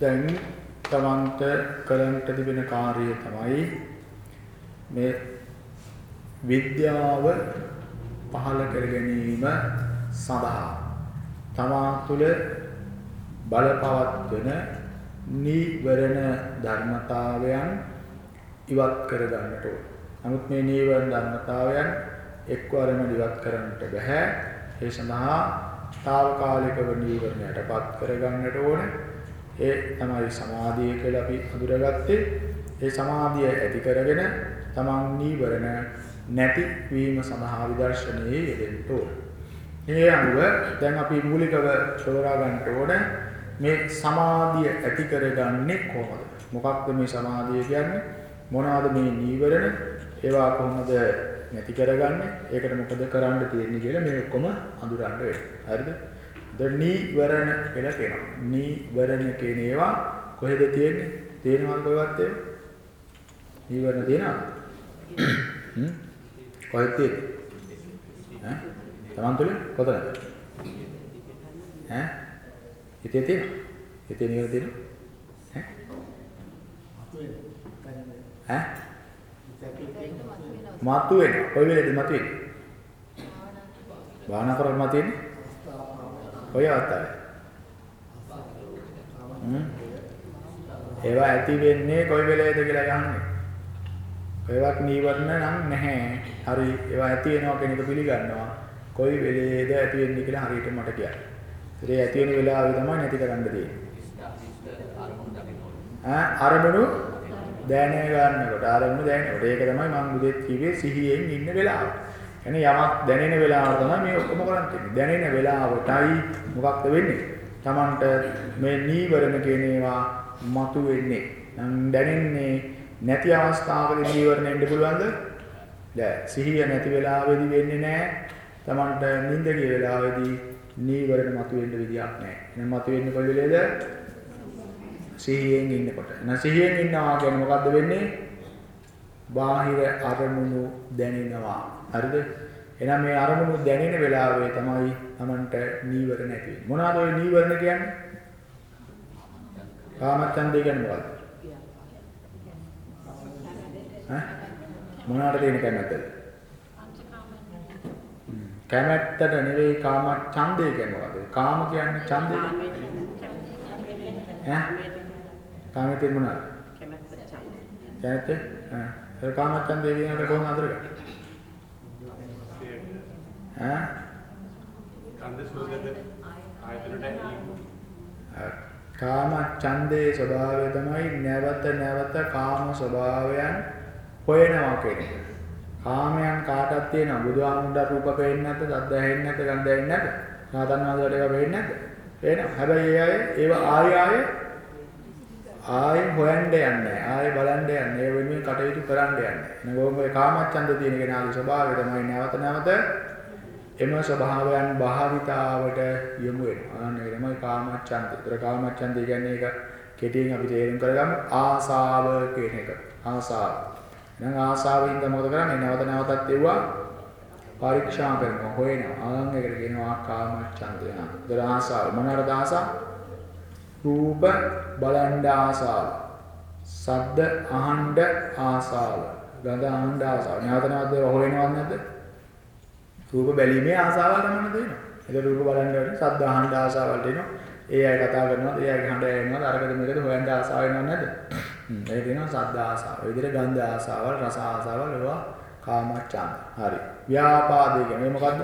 දැන් තමන්ට කරන්ට තිබෙන කාර්යය තමයි මේ විද්‍යාව පහළ කර ගැනීම සඳහා තමා තුළ බලපවත්වන නීවරණ ධර්මතාවයන් ඉවත් කර ගන්නට ඕන. නමුත් මේ නීවරණ ධර්මතාවයන් එක්වරම ඉවත් කරන්නට බෑ. ඒ සඳහා తాවකාලිකව නීවරණයටපත් කර ගන්නට ඕන. ඒ තමයි සමාධිය කියලා අපි හඳුරගත්තේ. ඒ සමාධිය ඇති කරගෙන තමන් නීවරණ නැති වීම සඳහා විදර්ශනයේ යෙදෙන්න ඕන. මේ අනුව දැන් අපි මූලිකව තෝරා ගන්න ඕන මේ සමාධිය ඇති කරගන්නේ කොහොමද? මොකක්ද මේ සමාධිය කියන්නේ? මොනවාද මේ නීවරණ? ඒවා කොහොමද නැති කරගන්නේ? ඒකට මොකද කරන්න තියෙන්නේ කියලා මේ ඔක්කොම අඳුරන්න වෙනවා. හරිද? ද නීවරණ කියලා කියනවා. නීවරණ කියන ඒවා කොහෙද තියෙන්නේ? තේනවද කොහෙවත් ඒවා? නීවරණ තියෙනවද? හ්ම්? කොහෙද තියෙන්නේ? ඈ? තමන් තුළ කොතනද? ඈ? හිතේ තියෙනවද? හිතේ නීවරණ තියෙනවද? ඈ? ඈ? මතුවෙන. කොයි වෙලේද මතුවෙන්නේ? භාවනා කරලා මතුවෙන්නේ? කොයි අවස්ථාවේ? හ්ම්? ඒවා ඇති වෙන්නේ කොයි වෙලේද කියලා අහන්නේ. ඒවත් නීවරණ නම් නැහැ. හරි ඒවා ඇති වෙනවා කියන එක පිළිගන්නවා. කොයි වෙලේද ඇති වෙන්නේ කියලා හරියට මට කියන්න. ඒ ඇති වෙන වෙලාවේ තමයි නැති කරන්න තියෙන්නේ. ඈ අරමුණු දැන ගන්නකොට අරමුණු දැනනකොට ඒක තමයි මම මුදෙත් කිව්වේ සිහියෙන් ඉන්න වෙලාව. එනේ යමක් දැනෙන වෙලාව තමයි මේ ඔක්කොම කරන්නේ. දැනෙන වෙලාවටයි මොකක්ද වෙන්නේ? Tamanට මේ නීවරණ කියන ඒවා මතු වෙන්නේ. නම් දැනෙන්නේ නැති අවස්ථාවකදී නීවරණ එන්න පුළුවන්ද? දැන් සිහිය නැති වෙලාවෙදී වෙන්නේ නැහැ. Tamanට නිින්ද ගිය වෙලාවේදී නීවරණ මතු වෙන්න විදියක් නැහැ. එහෙනම් මතු වෙන්නේ කොයි වෙලේද? සිහියෙන් ඉන්නකොට. එහෙනම් සිහියෙන් ඉන්නවා කියන්නේ මොකද්ද වෙන්නේ? බාහිර අරමුණු දැනෙනවා. හරිද? එහෙනම් මේ අරමුණු දැනෙන වෙලාවේ තමයි Tamanට නීවරණ ඇති වෙන්නේ. මොනවාද ওই නීවරණ කියන්නේ? කාමච්ඡන්දය කියන්නේ මොකද්ද? ඈ මොනවාට තියෙන කැමැත්තද? කැමැත්තට නෙවෙයි කාම ඡන්දය කියන්නේ මොකද්ද? කාම කියන්නේ ඡන්දය. ඈ කාමයේ මොනවාද? කැමැත්ත. ඈ ඒ කාම ඡන්දය කියනකොට කොහොමද අඳුරගන්නේ? ඈ කන්ද සෝගද ආයතනට කාම ඡන්දේ ස්වභාවය තමයි නැවත නැවත කාම ස්වභාවයන් හොයනවා කියන එක. කාමයන් කාටත් තියෙනවා. බුදුහාමුදුරුවෝ රූප පේන්නේ නැද්ද? ශබ්ද ඇහෙන්නේ නැද්ද? ගන්ධ ඇහෙන්නේ නැද්ද? සාතන් වාදවල ඒවා පේන්නේ නැද්ද? පේනවා. හැබැයි ඒ අය ඒවා ආය ආය ආය හොයන්න යන්නේ. ආය බලන්න යන්නේ. ඒ වෙනුවෙන් කටයුතු කරන්න යන්නේ. නගෝම ඒ කාමච්ඡන්ද තියෙන කෙනාගේ ස්වභාවය තමයි නැවත නැවත එම ස්වභාවයන් භාවිතාවට යොමු වෙනවා. අන්න ඒක තමයි කාමච්ඡන්දය. ඒතර කාමච්ඡන්දය කියන්නේ ඒක කෙටියෙන් අපි තේරුම් කරගමු ආසාව කියන එක. ආසාව. එහෙනම් ආසාවෙන් තමයි මොකද කරන්නේ? නැවත නැවතත් ඒවා පරීක්ෂා කරනවා, හොයනවා. අනන් එකට කියනවා කාමච්ඡන්දය. ඒතර ආසාව. මොනවාද ආසාව? රූප බලන්න ආසාව. ශබ්ද අහන්න ආසාව. ගඳ අහන්න ආසාව. නැවත නැවත ඒවා හොයනවද නැද්ද? රූප බැලීමේ ආසාවල් තමයි දෙනවා. ඒක රූප බලන්න වෙන ශබ්ද අහන්න ආසාවල් දෙනවා. ඒ අය කතා කරනවා, ඒ අය හඬ ඇහෙනවා, අරකද මේකද හොයන්න ආසාව වෙනව නැද්ද? හ්ම්. ඒක දෙනවා ශබ්ද ආසාව. ඒ විදිහට ගන්ධ ආසාවල්, රස ආසාවල් ඒවා කාමච්ඡන්ද. හරි. ව්‍යාපාදේ කියන්නේ මොකද්ද?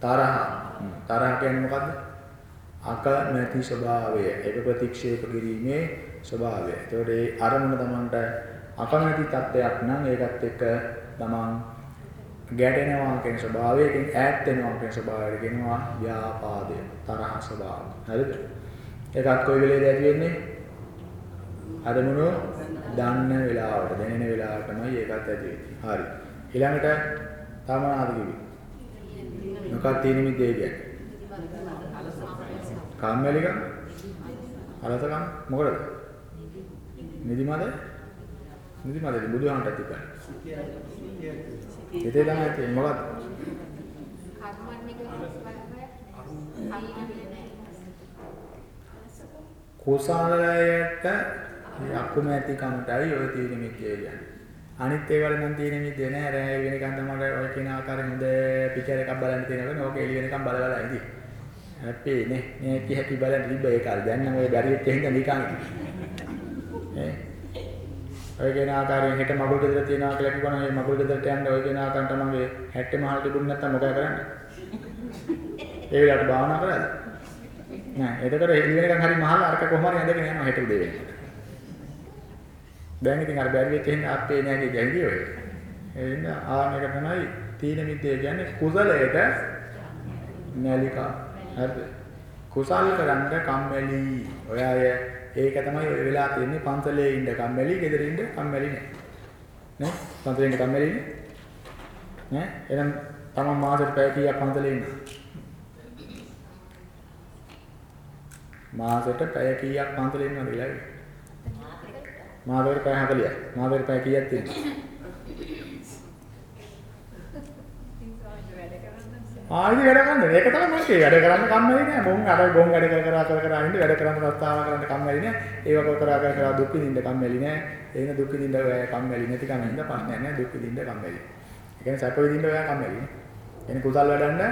තරහ. තරහ කියන්නේ මොකද්ද? අකමැති ස්වභාවය. ඒක ප්‍රතික්ෂේප කිරීමේ ස්වභාවය. ඒතකොට ඒ අරමුණ තමන්ට අකමැති තත්ත්වයක් නම් ඒකත් එක්ක තමන් ගැටෙනවා කියන ස්වභාවයකින් ඈත් වෙනවා කියන ස්වභාවයට කියනවා ව්‍යාපාදය තරහ ස්වභාවය. හරිද? ඒකත් කොයි වෙලේද ඇති වෙන්නේ? අරමුණු දන්න වෙලාවට, දැනෙන වෙලාවට තමයි ඒකත් ඇති වෙන්නේ. හරි. ඊළඟට තව මොනවද කිව්වේ? මොකක්ද තියෙන මිදේ කියන්නේ? කම්මැලිකම? අලසකම මොකටද? නිදිමත? නිදිමතද බුදුහාමට තිබ්බා. හිතේ තමයි තියෙන්නේ මොකක්ද? කුසලයට අකුමැති කමටයි ඔය තීන මිද්දේ කියන්නේ. අනිත් ඒවල නම් තීන මිද්දේ නෑ. රෑ වෙනකන් තමයි ඔය කියන ආකාරයෙන් හොඳ පිචර් එකක් බලන්න තියෙනකොට ඕක එළි වෙනකන් බල බල ඉඳී. හැපි නේ. මේ කි හැපි බලන්න තිබ්බ ඒ කාලේ. දැන් නම් ඔය බැරි වෙච්ච හින්දා නිකන් ඈ ඔය කියන ආකාරයෙන් හෙට මගුල් ගෙදර තියනවා කියලා කිව්වනම් ඒ මගුල් ගෙදරට යන්න ඔය කියන ආකාරයට තමන්ගේ හැට්ටේ මහල් තිබුණ නැත්තම් මොකද කරන්නේ? ඒ වෙලාවට භාවනා කරාද? නෑ. එතකොට එළි වෙනකන් හරි මහල් අරක කොහොම හරි ඇඳගෙන යනවා හෙට උදේ වෙනකොට. දැන් ඉතින් අර බැරි වෙච්ච හින්දා අපේ නෑගේ ගැහිදී ඔය. ඒ හින්දා ආන එක තමයි තීන මිද්දේ කියන්නේ කුසලයට නැලිකා. හරිද? කුසල් කරන්න කම්මැලි. ඔය අය ඒක තමයි ඔය වෙලා තියෙන්නේ පන්සලේ ඉන්න කම්මැලි, ගෙදර ඉන්න කම්මැලි නෑ. නේ? පන්සලේ ඉන්න කම්මැලි නේ? නේ? එහෙනම් තමන් මාසෙට පැය කීයක් පන්සලේ ඉන්නවද? මාසෙට පැය කීයක් පන්සලේ ඉන්නවද කියලා ඉන්නේ? මාසෙට පැය 40ක්. මාසෙට පැය කීයක් තියෙනවද? ආයෙත් වැඩ කරන්න. ඒක තමයි මම කියේ. වැඩ කරන්න කම්මැලි නෑ. මොන් අර ගොන් වැඩ කර කර කර කර ඉන්න වැඩ කරන්න රස්තාව කරන්න කම්මැලි නෑ. ඒව කර කර කර කර දුක් විඳින්න කම්මැලි නෑ. එන දුක් විඳින්න ඔය කම්මැලි නැති කම හින්දා ප්‍රශ්නයක් නෑ. දුක් විඳින්න කම්මැලි. ඒ කියන්නේ සැප විඳින්න ඔය කම්මැලි නේ. එනේ කුසල් වැඩන්න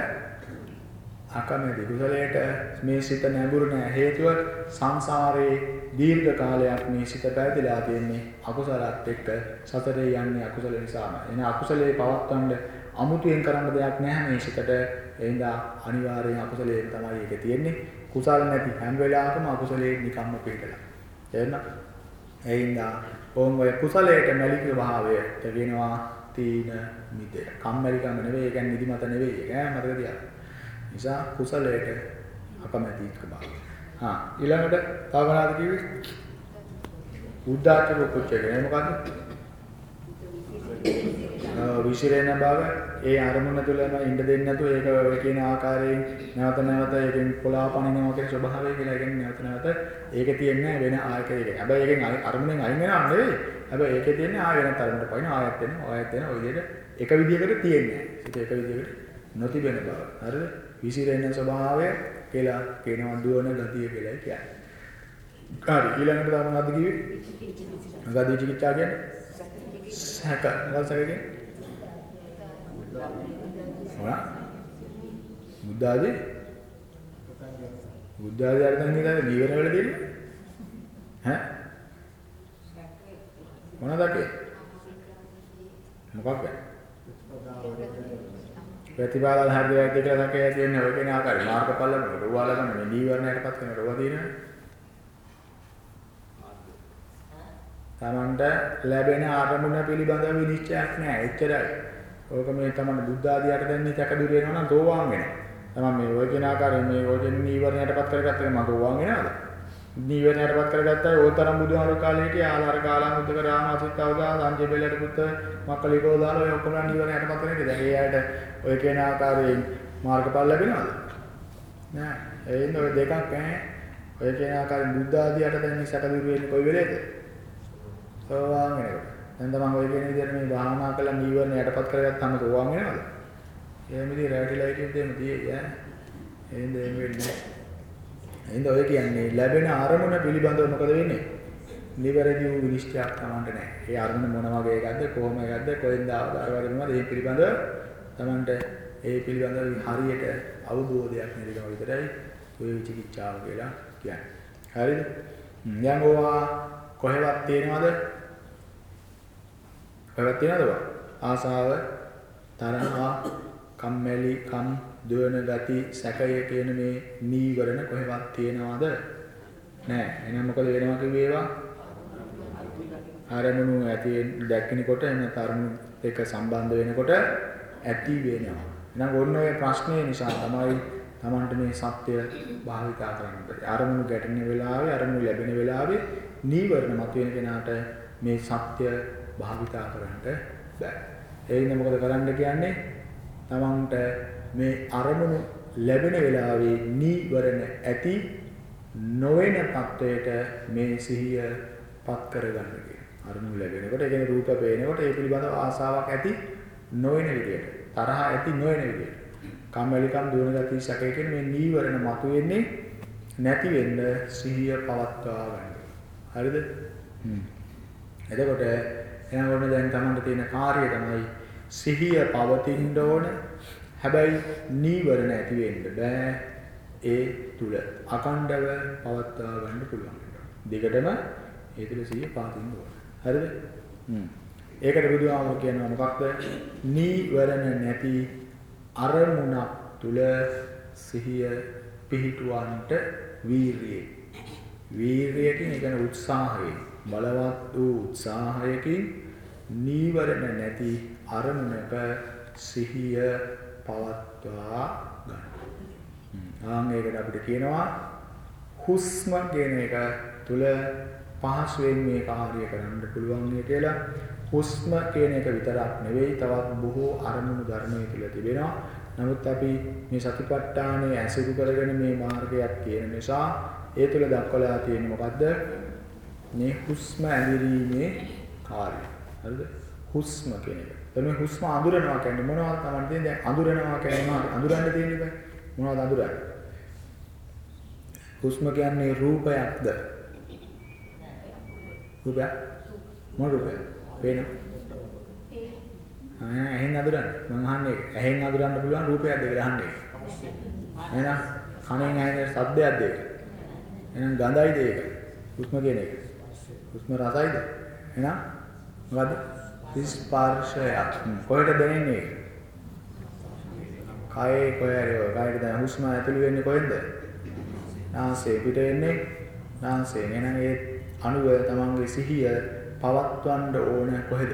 අකමැති. කුසලයට මේ සිත නැඹුරු නෑ. හේතුව සංසාරේ දීර්ඝ කාලයක් මේ සිත පැවතිලා තියෙන්නේ අකුසලات එක්ක සතරේ යන්නේ අකුසල නිසාම. එන අකුසලේ පවත්වන්න අමුතුවෙන් කරන්න දෙයක් නැහැ මේ සිතට. ඒ හින්දා අනිවාර්යෙන් අකුසලයෙන් තමයි ඒක තියෙන්නේ. කුසල නැති හැම වෙලාවකම අකුසලයේ නිකම්ම පිටලා. තේරෙනවද? ඒ හින්දා ඕම් ඔය කුසලයට මැලික භාවය කියනවා තීන මිදේ. කම්මැලිකම නෙවෙයි, ඒ කියන්නේ නිදිමත නෙවෙයි. ඒක ඈ මතක තියාගන්න. නිසා කුසලයට අකමැතික භාවය. හා ඊළඟට තව මොනවද කිව්වේ? උද්දාචක කුච්චේ කියන්නේ මොකද්ද? විසිරෙන බව ඒ අරමුණ තුළම ඉඳ දෙන්නේ නැතුව ඒක ඔය කියන ආකාරයෙන් නැවත නැවත ඒකෙන් පොළා පනිනවා කියන ස්වභාවය කියලා කියන්නේ නැවත නැවත ඒක තියන්නේ වෙන ආයකයක. හැබැයි ඒකෙන් අරමුණෙන් අයින් වෙනව නෙවෙයි. හැබැයි ඒකේ තියන්නේ ආය වෙන තරමට පයින් ආයත් වෙනවා ආයත් වෙනවා ඔය විදිහට එක විදිහකට තියන්නේ. ඒක එක විදිහකට නොතිබෙන බව. හරිද? විසිරෙන ස්වභාවය කියලා කියනවා දුවන ගතිය කියලා කියන්නේ. හරි ඊළඟට තමයි මොනවද කිව්වේ? ගදී චිකිත්සා කියන්නේ සැක මොකක්ද සැක කියන්නේ? මොනවා? බුද්ධ ආදී බුද්ධ ආදී අර්ථයෙන් කියන්නේ ජීවන වල දෙන්නේ? ඈ? මොනවද අකේ? මොකක්ද? ප්‍රතිපාදල් හරියට වැරදි කියලා සැකය තියෙන්නේ ඔය කෙන ආකාරය මාර්ගඵල වල රෝවාල ගන්න මේ නීවරණයටපත් වෙන රෝවා දිනන තමන්ට ලැබෙන ආරමුණ පිළිබඳව විනිශ්චයක් නැහැ එච්චරයි. ඕක මේ තමන්ට බුද්ධ ආදියට දෙන්නේ තක දුර වෙනවා නම් සෝවාන් වෙනවා. තමන් මේ ඔය කෙන ආකාරයෙන් මේ ඔය කෙන නීවරණයටපත් කරගත්තා නම් සෝවාන් වෙනවද? නීවරණයටපත් කරගත්තා ඕ තරම් බුදුහාරු කාලේ හිටිය ආලාර කාලම් උද්දක රාම අසිතවදා සංජය බෙලට පුත් මක්කලිකෝ දාලා ඔය ඔක්කොම නීවරණයටපත් කරන්නේ. දැන් ඒ අයට ඔය කෙන ආකාරයෙන් මාර්ගඵල ලැබෙනවද? නෑ. ඒ ඉන්න ඔය දෙකක් ඈ. ඔය කෙන ආකාරයෙන් බුද්ධ ආදියට දෙන්නේ සැක දුර වෙන්නේ කොයි වෙලේද? සෝවාන් වෙනකොට. දැන් තමන් ඔය කියන විදිහට මේ භාවනා කළා නීවරණ යටපත් කරගත්තාම සෝවාන් වෙනවද? එහෙම ඉතින් රැවටිලා හිටියොත් එහෙම තියෙයි ඈ. එහෙනම් එහෙම වෙන්නේ නැහැ. එහෙනම් ඔය කියන්නේ ලැබෙන අරමුණ පිළිබඳව මොකද වෙන්නේ? නිවැරදි වූ විනිශ්චයක් තමන්ට නැහැ. ඒ අරමුණ මොන වගේ එකක්ද කොහොම එකක්ද කොහෙන්ද ආවද අර වගේ මොනවද ඒ පිළිබඳව තමන්ට ඒ පිළිබඳව හරියට අවබෝධයක් නැතිකම විතරයි ඔය විචිකිච්ඡාව කියලා කියන්නේ. හරිද? දැන් ඕවා කොහෙවත් තියෙනවද? කොහෙවත් තියෙනවද බා? ආසාව, තරහා, කම්මැලි, කම්, දුවන ගති, සැකය කියන මේ නීවරණ කොහෙවත් තියෙනවද? නෑ. එහෙනම් මොකද වෙනවා කිව්වේ ඒවා? අරමුණු ඇති දැක්කිනකොට එන්න තරමු එක සම්බන්ධ වෙනකොට ඇති වෙනවා. එහෙනම් ඔන්න ඔය ප්‍රශ්නේ නිසා තමයි Tamanට මේ සත්‍ය භාවිතා කරන්න බැරි. අරමුණු ගැටෙන වෙලාවේ අරමුණු ලැබෙන වෙලාවේ නීවරණ මතුවෙන කෙනාට මේ සත්‍ය භාවිතා කරන්න බෑ. ඒ ඉන්න මොකද කරන්න කියන්නේ? Tamanට මේ අරමුණු ලැබෙන වෙලාවේ නීවරණ ඇති නොවන තත්වයට මේ සිහිය පත් කරගන්න කියන. අරමුණු ලැබෙනකොට ඒ කියන්නේ රූප පේනකොට ඒ පිළිබඳව ආසාවක් ඇති නොවන විදියට තරහ ඇති නොවන විදියට කම්මැලිකම් දුවන ගතිය සැකය කියන මේ නීවරණ මතුවෙන්නේ නැති වෙන්න සිහිය පවත්වා ගන්න. හරිද? එතකොට එනකොට දැන් Tamanට තියෙන කාර්යය තමයි සිහිය පවතින්න ඕන. හැබැයි නීවරණ ඇති වෙන්න බෑ. ඒ තුල අකණ්ඩව පවත්වා ගන්න පුළුවන්. දෙකටම ඒ තුල සිහිය පවතින්න ඕන. හරිද? හ්ම්. ඒකට බුදුහාමුදුරුවෝ කියනවා මොකක්ද? නීවරණ නැති අරමුණක් තුල සිහිය පිහිටුවන්ට වීරියේ. වීරියකින් ඒ කියන්නේ උත්සාහයෙන් බලවත් වූ උත්සාහයකින් නීවරණ නැති අරමුණක සිහිය පවත්වා ගන්න. ආන් ඒකට අපිට කියනවා හුස්ම කියන එක තුල පහසුවෙන් මේ කාර්යය කරන්න පුළුවන් කියලා හුස්ම කියන එක විතරක් නෙවෙයි තවත් බොහෝ අරමුණු ධර්මයේ තුල තිබෙනවා. නමුත් අපි මේ සතිපට්ඨානයේ ඇසුරු කරගෙන මේ මාර්ගයක් කියන නිසා ඒ තුල දක්වලා තියෙන්නේ මොකද්ද? මේ හුස්ම ඇඳිරීමේ කාර්යය. හරිද? හුස්ම කියන එක. එතන මේ හුස්ම අඳුරනවා කියන්නේ මොනවද තමයි තියෙන්නේ? දැන් අඳුරනවා කියන්නේ අඳුරන්න තියෙන්නේ බෑ. මොනවද අඳුරන්නේ? හුස්ම කියන්නේ රූපයක්ද? රූපයක්? මොන රූපයක්? පේනවා. ආ ඇහෙන් අඳුරන්න. මම අහන්නේ ඇහෙන් අඳුරන්න පුළුවන් රූපයක්ද කියලා අහන්නේ. එහෙනම් කනෙන් ඇහෙන ශබ්දයක්ද ඒක? එහෙනම් ගඳයිද ඒක? හුස්ම කියන එක. හුස්ම රසයිද? එහෙනම් මොකද්ද? ස්පර්ශයක්. කොහෙට දැනෙන්නේ? කයේ කොහේ හරි කයට දැන් හුස්ම ඇතුළු වෙන්නේ කොහෙන්ද? නාසයේ පිට වෙන්නේ නාසයෙන්. එහෙනම් ඒ අණුව තමන්ගේ සිහිය පවත්වන්න ඕන කොහෙද?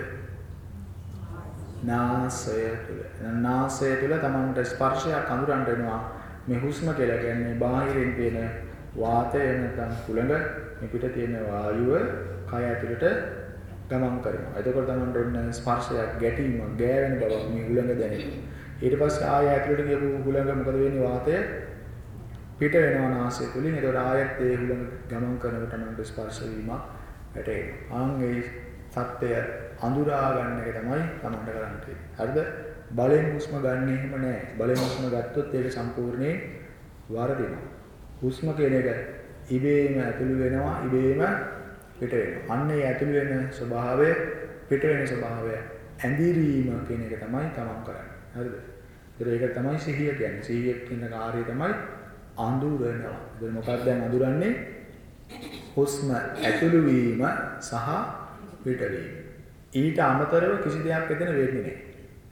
නාසය තුල. නාසය තුල තමන්ට ස්පර්ශයක් අඳුරන්න වෙනවා. මේ හුස්ම කියලා කියන්නේ බාහිරින් තියෙන වාතය නැත්නම් කුලඟ මේ පිට තියෙන වායුව කය ඇතුළට ගමන් කරනවා. එතකොට තමන්ට ඔන්න ස්පර්ශයක් ගැටීමක් ගෑවෙන බවක් මේ හුලඟ දැනෙනවා. ඊට පස්සේ ආය ඇතුළට ගියපු හුලඟ මොකද වෙන්නේ වාතය පිට වෙනවා නාසය තුලින්. එතකොට ආයෙත් ඒ හුලඟ ගමන් කරනකොට තමන්ට ස්පර්ශ වීමක් වැටෙනවා. ආන් ඒ සත්‍යය අඳුරා ගන්න එක තමයි තමන්ට කරන්න තියෙන්නේ. හරිද? බලෙන් හුස්ම ගන්න එහෙම නැහැ. බලෙන් හුස්ම ගත්තොත් ඒක සම්පූර්ණයෙන් වරදිනවා. හුස්ම කියන එක ඉබේම ඇතුළු වෙනවා, ඉබේම පිට වෙනවා. අන්න ඒ ඇතුළු වෙන ස්වභාවය, පිට වෙන ස්වභාවය ඇඳිරීම කියන එක තමයි තමන් කරන්නේ. හරිද? ඒක තමයි සිහිය කියන්නේ. සිහිය කියන කාර්යය තමයි අඳුරනවා. ඒක මොකක්ද දැන් අඳුරන්නේ? හුස්ම ඇතුළු වීම සහ පිටවීම. ඊට අමතරව කිසි දෙයක් එතන වෙන්නේ නැහැ.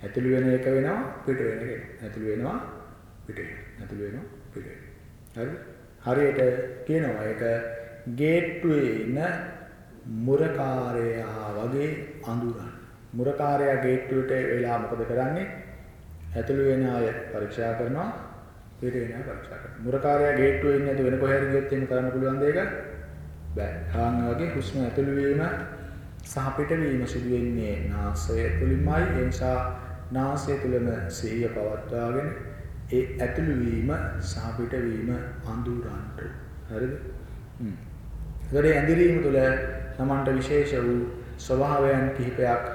ඇතුළු වෙන එක වෙනවා පිට වෙන එක වෙනවා. ඇතුළු වෙනවා පිට වෙනවා. ඇතුළු වෙනවා පිට වෙනවා. හරිද? හරියට කියනවා ඒක ගේට්ටුවේ ඉන්න මුරකාරයා වගේ අඳුරන. මුරකාරයා ගේට්ටුවට වෙලා මොකද කරන්නේ? ඇතුළු වෙන අය පරීක්ෂා කරනවා පිට වෙන අය පරීක්ෂා කරනවා. මුරකාරයා ගේට්ටුවේ ඉන්නේ නැතු වෙන කොහේ හරි ගියොත් එහෙම කරන්න පුළුවන් දෙයක බෑ. ආන් වගේ හුස්ම ඇතුළු වීම සහ පිටවීම සිදු වෙන්නේ නාසය තුලින්මයි. ඒ නිසා නාසය තුලම සිහිය පවත්වාගෙන ඒ ඇතුළු වීම සහ පිටවීම අඳුරන්ට. හරිද? හ්ම්. ඒකේ ඇඳිරීම තුල Tamanට විශේෂ වූ ස්වභාවයන් කිහිපයක්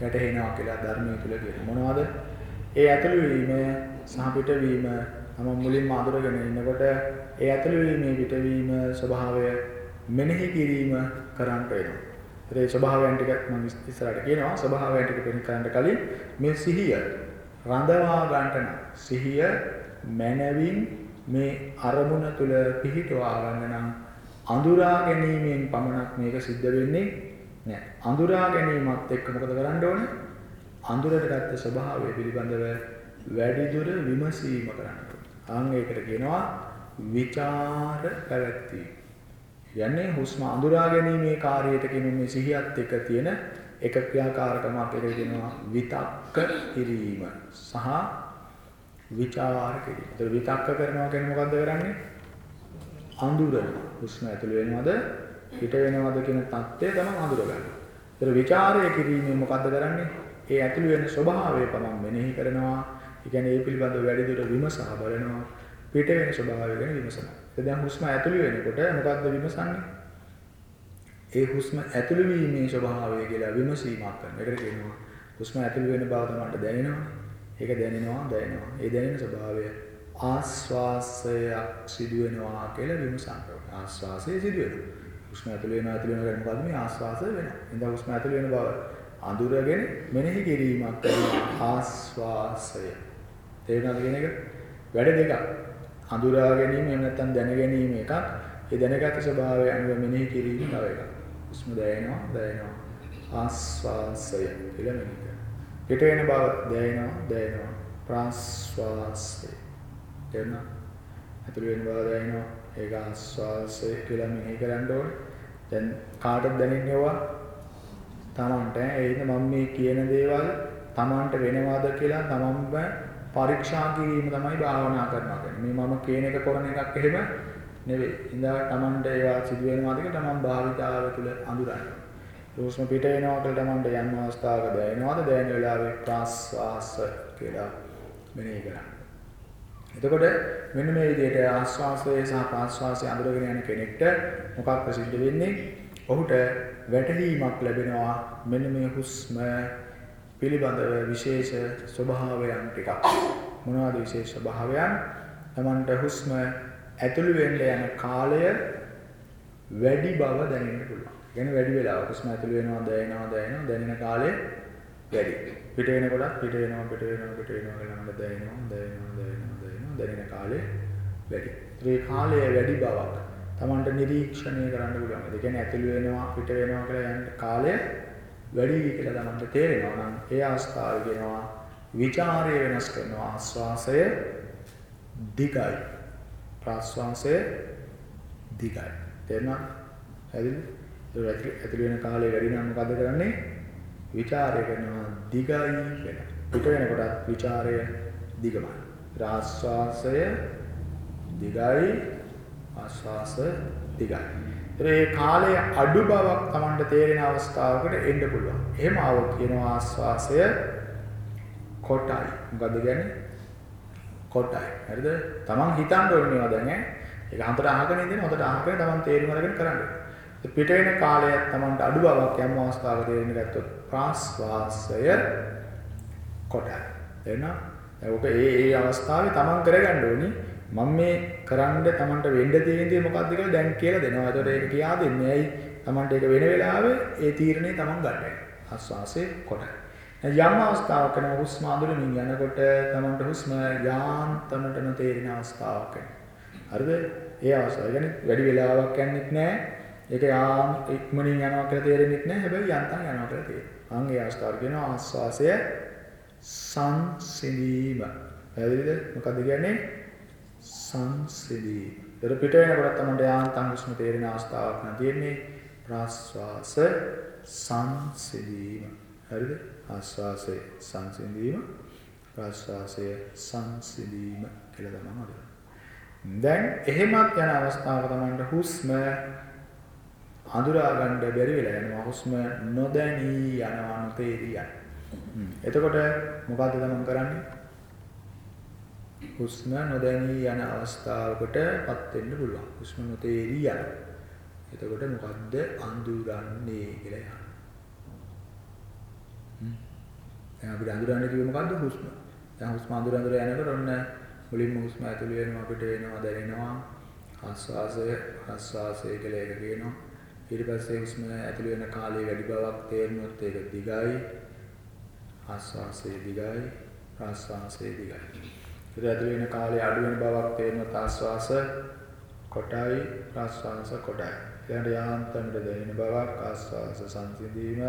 වැටහෙනවා කියලා ධර්මයේ තුල කියන මොනවද? ඒ ඇතුළු වීම සහ පිටවීම තම මුලින්ම අඳුරගෙන ඉන්නකොට ඒ ඇතුළු වීමේ පිටවීම ස්වභාවය මෙනෙහි කිරීම කරන්න වෙනවා. ඒ ස්වභාවයන් ටික මම ඉස්සරහට කියනවා. ස්වභාවයන් ටික පෙන් කරන්න කලින් මේ සිහිය රඳවා ගන්නට නම් සිහිය මනවින් මේ අරමුණ තුල පිහිටවා ගන්න නම් අඳුරා ගැනීමෙන් පමණක් මේක සිද්ධ වෙන්නේ නැහැ. අඳුරා ගැනීමත් එක්ක මොකද කරන්න ඕනේ? අඳුරට ගත්ත ස්වභාවය පිළිබඳව වැඩිදුර විමසීම කරන්න ඕනේ. ආන් ඒකට කියනවා විචාර පැවැත්වීම. යන්නේ හුස්ම අඳුරා ගැනීමේ කාර්යයට කියන මේ සිහියත් එක්ක තියෙන එක ක්‍රියාකාරකමක් ඒක කියනවා විතක්ක කිරීම සහ විචාර කිරීම. ඒතර විතක්ක කරනවා කියන්නේ මොකද්ද කරන්නේ? අඳුරන. හුස්ම ඇතුළ වෙනවද පිට වෙනවද කියන தත්ත්වය තමයි අඳුරගන්නේ. ඒතර විචාරය කිරීමෙන් මොකද්ද කරන්නේ? ඒ ඇතුළ වෙන ස්වභාවය පමණ මෙනෙහි කරනවා. ඒ කියන්නේ ඒ පිළිබඳව වැඩිදුර විමසා බලනවා. පිට වෙන ස්වභාවය ගැන විමසනවා. දැන් හුස්ම ඇතුළු වෙනකොට මොකක්ද විමසන්නේ? ඒ හුස්ම ඇතුළු වීමේ ස්වභාවය කියලා විමසීමක් කරනවා. ඒකට කියනවා හුස්ම ඇතුළු වෙන බව තමයි දැනෙනවා. ඒක දැනෙනවා, දැනෙනවා. ඒ දැනෙන ස්වභාවය ආස්වාසයක් සිදු වෙනවා කියලා විමසන්න ඕනේ. ආස්වාසය සිදු වෙනවා. හුස්ම ඇතුළ වෙනවා ඇතුළ වෙනවා කියන්නේ මොකද්ද මේ ආස්වාසය වෙනවා. ඉතින් හුස්ම ඇතුළ වෙන බව අඳුරගෙන මෙනෙහි කිරීමක් කරනවා ආස්වාසය. තේරුණාද කියන එක? වැඩ දෙකක්. අඳුරා ගැනීම එහෙම නැත්නම් දැන ගැනීම එකක්. ඒ දැනගත් ස්වභාවය අනුව මෙනෙහි කිරීම තව එකක්. හුස්ම දැනෙනවා දැනෙනවා. ආස්වාසය කියලා මෙනෙහි කරනවා. පිට වෙන බව දැනෙනවා දැනෙනවා. ප්‍රාස්වාසය. තේරුණා? ඇතුළ වෙන බව දැනෙනවා. ඒක ආස්වාසය කියලා මෙනෙහි කරන්න ඕනේ. දැන් කාටද දැනෙන්නේ ඔවා? තමන්ට. ඒ ඉතින් මම මේ කියන දේවල් තමන්ට වෙනවද කියලා තමන්ම පරීක්ෂා කිරීම තමයි භාවනා කරනවා කියන්නේ. මේ මම කියන එක කරන එකක් එහෙම නෙවෙයි. ඉඳා තමන්ට ඒවා සිදු වෙනවාද කියලා තමන් භාවිතාව තුළ අඳුරන්න. හුස්ම පිට වෙනවා කියලා තමන්ට යම් අවස්ථාවක දැනෙනවද? දැනෙන වෙලාවේ ප්‍රාස්වාස කියලා මෙනෙහි කරන්න. එතකොට මෙන්න මේ විදිහට ආස්වාසය සහ ප්‍රාස්වාසය අඳුරගෙන යන කෙනෙක්ට මොකක් ප්‍රසිද්ධ වෙන්නේ? ඔහුට වැටහීමක් ලැබෙනවා මෙන්න මේ හුස්ම පිළිබඳව විශේෂ ස්වභාවයන් ටිකක්. මොනවද විශේෂ ස්වභාවයන්? Tamanට හුස්ම ඇතුළු වෙන්න යන කාලය වැඩි බව දැනෙන්න පුළුවන්. කියන්නේ වැඩි වෙලාවක් හුස්ම ඇතුළු වෙනවා දැනෙනවා දැනෙනවා දැනෙන කාලය වැඩි. පිට වෙනකොට පිට වෙනවා පිට වෙනවා පිට වෙනවා කියලා මට දැනෙනවා දැනෙනවා දැනෙනවා දැනෙනවා දැනෙන කාලය වැඩි. ඒ කාලය වැඩි බවක් Tamanට නිරීක්ෂණය කරන්න පුළුවන්. ඒ කියන්නේ ඇතුළු වෙනවා පිට වෙනවා කියලා යන කාලය වැඩි කියලා Tamanට තේරෙනවා නම් ඒ අවස්ථාවේ කියනවා විචාරය වෙනස් කරනවා ආස්වාසය දිගයි. ප්‍රාස්වාසය දිගයි. තේරුණා? හරිද? ඒක ඇතුළු වෙන කාලය වැඩි නම් මොකද කරන්නේ? විචාරය කරනවා දිගයි කියලා. පිට වෙනකොටත් විචාරය දිගමයි. ආස්වාසය දිගයි ආශ්වාස දිගයි. ඒ කාලයේ අඩු බවක් Tamanට තේරෙන අවස්ථාවකට එන්න පුළුවන්. එහෙම આવොත් කියනවා ආශ්වාසය කොටයි. මොකද්ද කියන්නේ? කොටයි. හරිද? Taman හිතන්න ඕනේ මේවා දැන් ඈ. ඒක හතර අහගෙන ඉඳින හතර අහගෙන Taman තේරුම් අරගෙන කරන්න. පිට වෙන කාලයක් Tamanට අඩු බවක් යම් අවස්ථාවක දෙන්න ගත්තොත් ප්‍රාස්වාසය කොටයි. එනවා. ඒක ඒ ඒ අවස්ථාවේ Taman කරගන්න ඕනි. මම මේ කරන්න Tamanට වෙන්න තියෙන දේ මොකක්ද කියලා දැන් කියලා දෙනවා. ඒතකොට ඒක කියා දෙන්නේ. ඇයි? Tamanට ඒක වෙන වෙලාවේ ඒ තීරණය Taman ගන්නයි. ආස්වාසය කොටයි. යම් අවස්ථාවක නම් හුස්ම අඳුරමින් යනකොට Tamanට හුස්ම යාන්තමටම තේරෙන අවස්ථාවක්. හරිද? ඒ අවස්ථාව කියන්නේ වැඩි වෙලාවක් යන්නේත් නැහැ. ඒක යාම් ඉක්මනින් යනවා කියලා තේරෙන්නෙත් නැහැ. හැබැයි යන්තම් යනවා කියලා තේරෙනවා. අන් ඒ අවස්ථාව කියනවා ආස්වාසය සංසිඳීම. හරිද? මොකද්ද කියන්නේ? සංසිදී. දර පිට වෙනකොට තමයි යාන්තම් හුස්ම තේරෙන අවස්ථාවක් නම් තියෙන්නේ ප්‍රාශ්වාස සංසිදීම. හරිද? ආශ්වාසය සංසිදීම ප්‍රාශ්වාසය සංසිදීම කියලා තමයි හදන්නේ. දැන් එහෙමත් යන අවස්ථාවක තමයි හුස්ම හඳුරා ගන්න බැරි වෙලා යනවා. හුස්ම නොදැනී යනවා නොතේරී යනවා. එතකොට මොකද්ද තමන් කරන්නේ? හුස්ම නොදැනී යන අවස්ථාවකටපත් වෙන්න පුළුවන්. හුස්ම නොතේරී යන. එතකොට මොකද්ද අඳුරන්නේ කියලා යනවා. දැන් අපිට අඳුරන්නේ කිව්වේ මොකද්ද හුස්ම. දැන් හුස්ම අඳුර අඳුර යනකොට ඔන්න මුලින්ම හුස්ම ඇතුළු වෙනවා පිට වෙනවා දැනෙනවා. ආස්වාසය ආස්වාසය කියලා එක කියනවා. ඊට පස්සේ හුස්ම ඇතුළු වෙන කාලය වැඩි බවක් තේරුනොත් ඒක දිගයි. ආස්වාසය දිගයි. ප්‍රාස්වාසය දිගයි. ඊට ඇතුළු වෙන කාලය අඩු වෙන බවක් තේරුනොත් ආස්වාස කොටයි ප්‍රාස්වාස කොටයි. ඊළඟට යාන්තමට දැනෙන බවක් ආස්වාස සංසිඳීම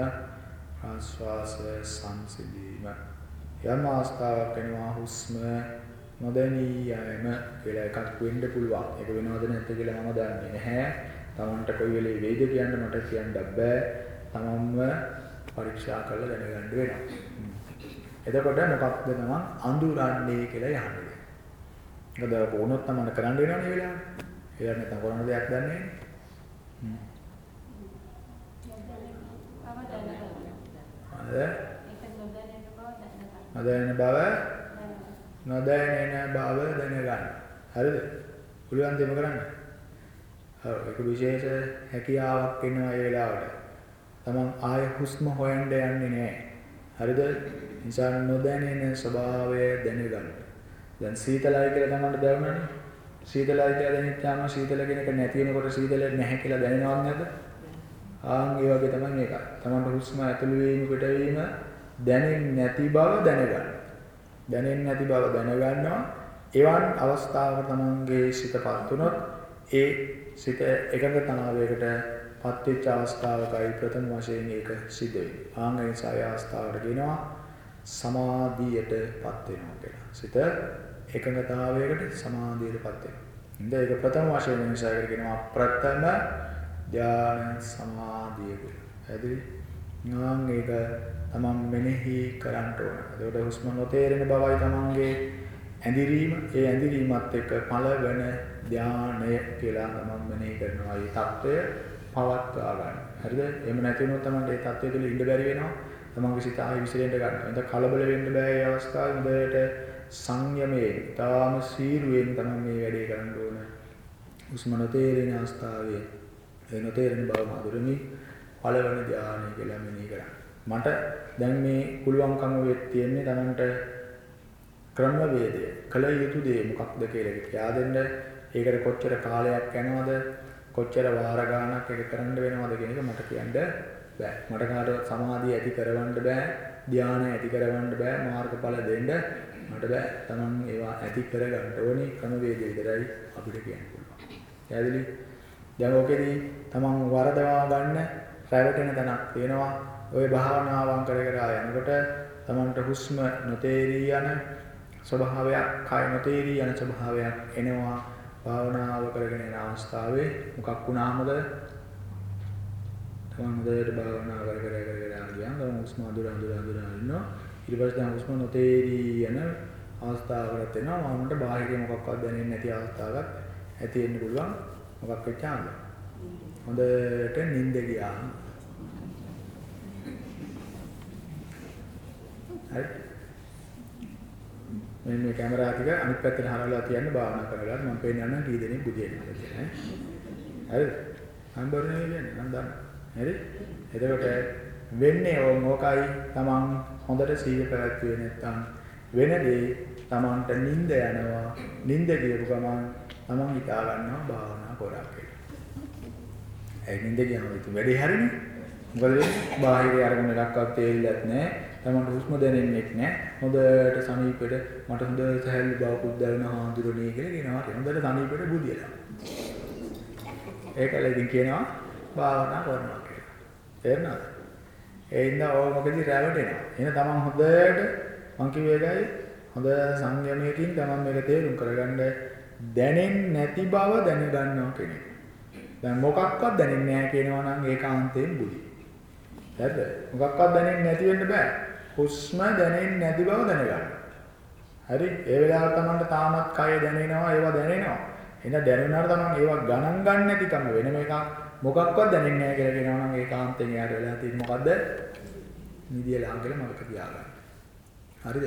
ආස්වාස සංසිඳීම යම් අවස්ථාවක් වෙනවා හුස්ම නොදැනී යෑම කියලා එකක් වෙන්න පුළුවන්. ඒක වෙනවද නැද්ද කියලා මම දන්නේ නැහැ. Tamanට කොයි වෙලේ වෙයිද කියන්න මට කියන්න බෑ. Tamanම පරීක්ෂා කරලා දැනගන්න වෙනවා. එතකොට මොකක්ද තමන් අඳුරන්නේ කියලා යහන්නේ. මොකද වුණොත් තමන් කරන්න වෙනවනේ මේ වෙලාවට. ඒලා නැත්නම් කරන්න දෙයක් දන්නේ නැහැ. නොදැනෙන බව නොදැනෙන බව දැනගන්න. හරිද? පුළුවන් දෙම කරන්න. හරි ඒක විශේෂ හැකියාවක් වෙනවා ඒ වෙලාවට. තමන් ආය හුස්ම හොයන්න යන්නේ නැහැ. හරිද? නිසා නොදැනෙන ස්වභාවය දැනගන්න. දැන් සීතලයි කියලා තමන්ට දැනුණානේ. සීතලයි කියලා දැනෙච්චාම සීතල කෙනෙක් නැති වෙනකොට සීතල නැහැ කියලා දැනෙනවද නැද්ද? ආන් ඒ වගේ තමයි මේක. තමන්ට හුස්ම ඇතුළු වීම පිටවීම දැනෙන්නේ නැති බව දැනගන්න. දැනෙන්නේ නැති බව දැනගන්නවා. එවන් අවස්ථාවක තමන්ගේ සිතපත් වුණොත් ඒ සිත එකඟතාවයකට පත් වෙච්ච අවස්ථාවකයි ප්‍රථම වශයෙන් ඒක සිද්ධ වෙන්නේ. ආන් ඒ නිසා ඒ අවස්ථාවට කියනවා සමාධියටපත් වෙනවා කියලා. සිත එකඟතාවයකට සමාධියටපත් වෙනවා. ඉතින් ඒක ප්‍රථම වශයෙන් නිසා ඒකට කියනවා ප්‍රථම ධානය සමාධිය කියලා. හැදෙයි. නාන් ඒක තමන් මෙනෙහි කරන්න ඕන. ඒකට හුස්ම නොතේරෙන බවයි තමන්ගේ ඇඳිරීම. ඒ ඇඳිරීමත් එක්ක පළවන ධානය කියලා සමන්මනේ කරනවා. ඒ తত্ত্বය පවත්වා ගන්න. හරිද? එහෙම නැති වුණොත් තමයි ඒ తত্ত্বය තුළ ඉඳ බැරි වෙනවා. තමන්ගේ සිත ආයෙ විසිරෙන්න ගන්නවා. එතන කලබල වෙන්න බෑ ඒ අවස්ථාවේ උඹට සංයමයෙන්, තාම සීරුවෙන් තමයි මේ වැඩේ කරන්න ඕන. උස්ම නොතේරෙන අවස්ථාවේ ඒ නොතේරෙන බව මధుරමි පළවෙනි ධානය කියලා මෙනෙහි කරන්න. මට දැන් මේ කුලවම්කම වෙත් තියෙන්නේ තමන්ට ක්‍රමවේදය කළ යුතු දේ මොකක්ද කියලා කියා දෙන්න ඒකට කොච්චර කාලයක් යනවද? කොච්චර වාර ගාණක් ඒක කරන්න වෙනවද කියන එක මට කියන්න බෑ. මට කාටවත් සමාධිය ඇති කරවන්න බෑ. ධානය ඇති කරවන්න බෑ. මාර්ගඵල දෙන්න මට බෑ. Taman ඒවා ඇති කරගන්න ඕනේ ක්‍රමවේදය විතරයි අපිට කියන්න පුළුවන්. පැහැදිලි? දැන් ඔකෙදී Taman වරදවා ගන්න රැවටෙන තැනක් තියෙනවා. ওই භාවනාවන් කර කර යනකොට Tamanට හුස්ම නොතේරී යන ස්වභාවයක්, කය නොතේරී යන ස්වභාවයක් එනවා. භාවනාව කරගෙන යන අවස්ථාවේ මොකක් වුණාමද? තමන් හොඳට භාවනා කර කර කර කර ගියාම තමන් හුස්ම අඳුර අඳුර අඳුර ඉන්නවා. ඊට පස්සේ දැන් හුස්ම නොතේරී යන අවස්ථාවකට එනවා. මමට බාහිර මොකක්වත් දැනෙන්නේ නැති අවස්ථාවක් ඇති වෙන්න පුළුවන්. මොකක් වෙච්චාද හොඳට නිින්ද ගියා. හරි. මෙන්න මේ කැමරා ටික අනිත් පැත්තට හරවලා තියන්න භාවනා කරලා මම පේන්න යනවා කී දෙනෙක් බුදියෙන්නේ කියලා ඈ හරිද හම්බරනේ කියන්නේ මම දන්නවා හරි? එතකොට වෙන්නේ ඕකයි තමන් හොඳට සීය පැවැත්වුවේ නැත්තම් වෙන දේ තමන්ට නිින්ද යනවා. නිින්ද ගියපු ගමන් තමන් හිතා ගන්නවා භාවනා කරා කියලා. ඒ නිින්ද ගියාම ඉතින් වැඩේ හරිනේ. මොකද වෙන්නේ? බාහිර අරගෙන එකක්වත් තේරිලත් නැහැ. තමන්ට හුස්ම දැනෙන්නේ නැහැ. හොඳට සමීපෙට මට හොඳ සහැල්ලු බවකුත් දැනෙන හාඳුරනේ කියලා කියනවා. හොඳට සමීපෙට බුදියලා. ඒකල ඉතින් කියනවා භාවනා කරනවා කියලා. තේරෙනවද? ඒ ඉඳන් ඕක මොකද රැවටෙනවා. එහෙනම් තමන් හොඳට මං කිව්වේ හොඳ සංයමයකින් තමන් මේක තේරුම් කරගන්න දැනෙන්නේ නැති බව දැනගන්නවා කෙනෙක්. දැන් මොකක්වත් දැනෙන්නේ නැහැ කියනවා නම් ඒකාන්තයෙන් බුදි. හරිද? මොකක්වත් දැනෙන්නේ නැති වෙන්න බෑ. හුස්ම දැනෙන්නේ නැති බව දැනගන්න. හරි? ඒ වෙලාවට තමන්ට තාමත් කය දැනෙනවා, ඒවා දැනෙනවා. එහෙනම් දැනුණාට තමන් ඒවා ගණන් ගන්න නැතිකම වෙනම එකක්. මොකක්වත් දැනෙන්නේ නැහැ කියලා කියනවා නම් ඒකාන්තයෙන් යාට වෙලා තියෙන්නේ මොකද්ද? නිදියලා කියලා මතක තියාගන්න. හරිද?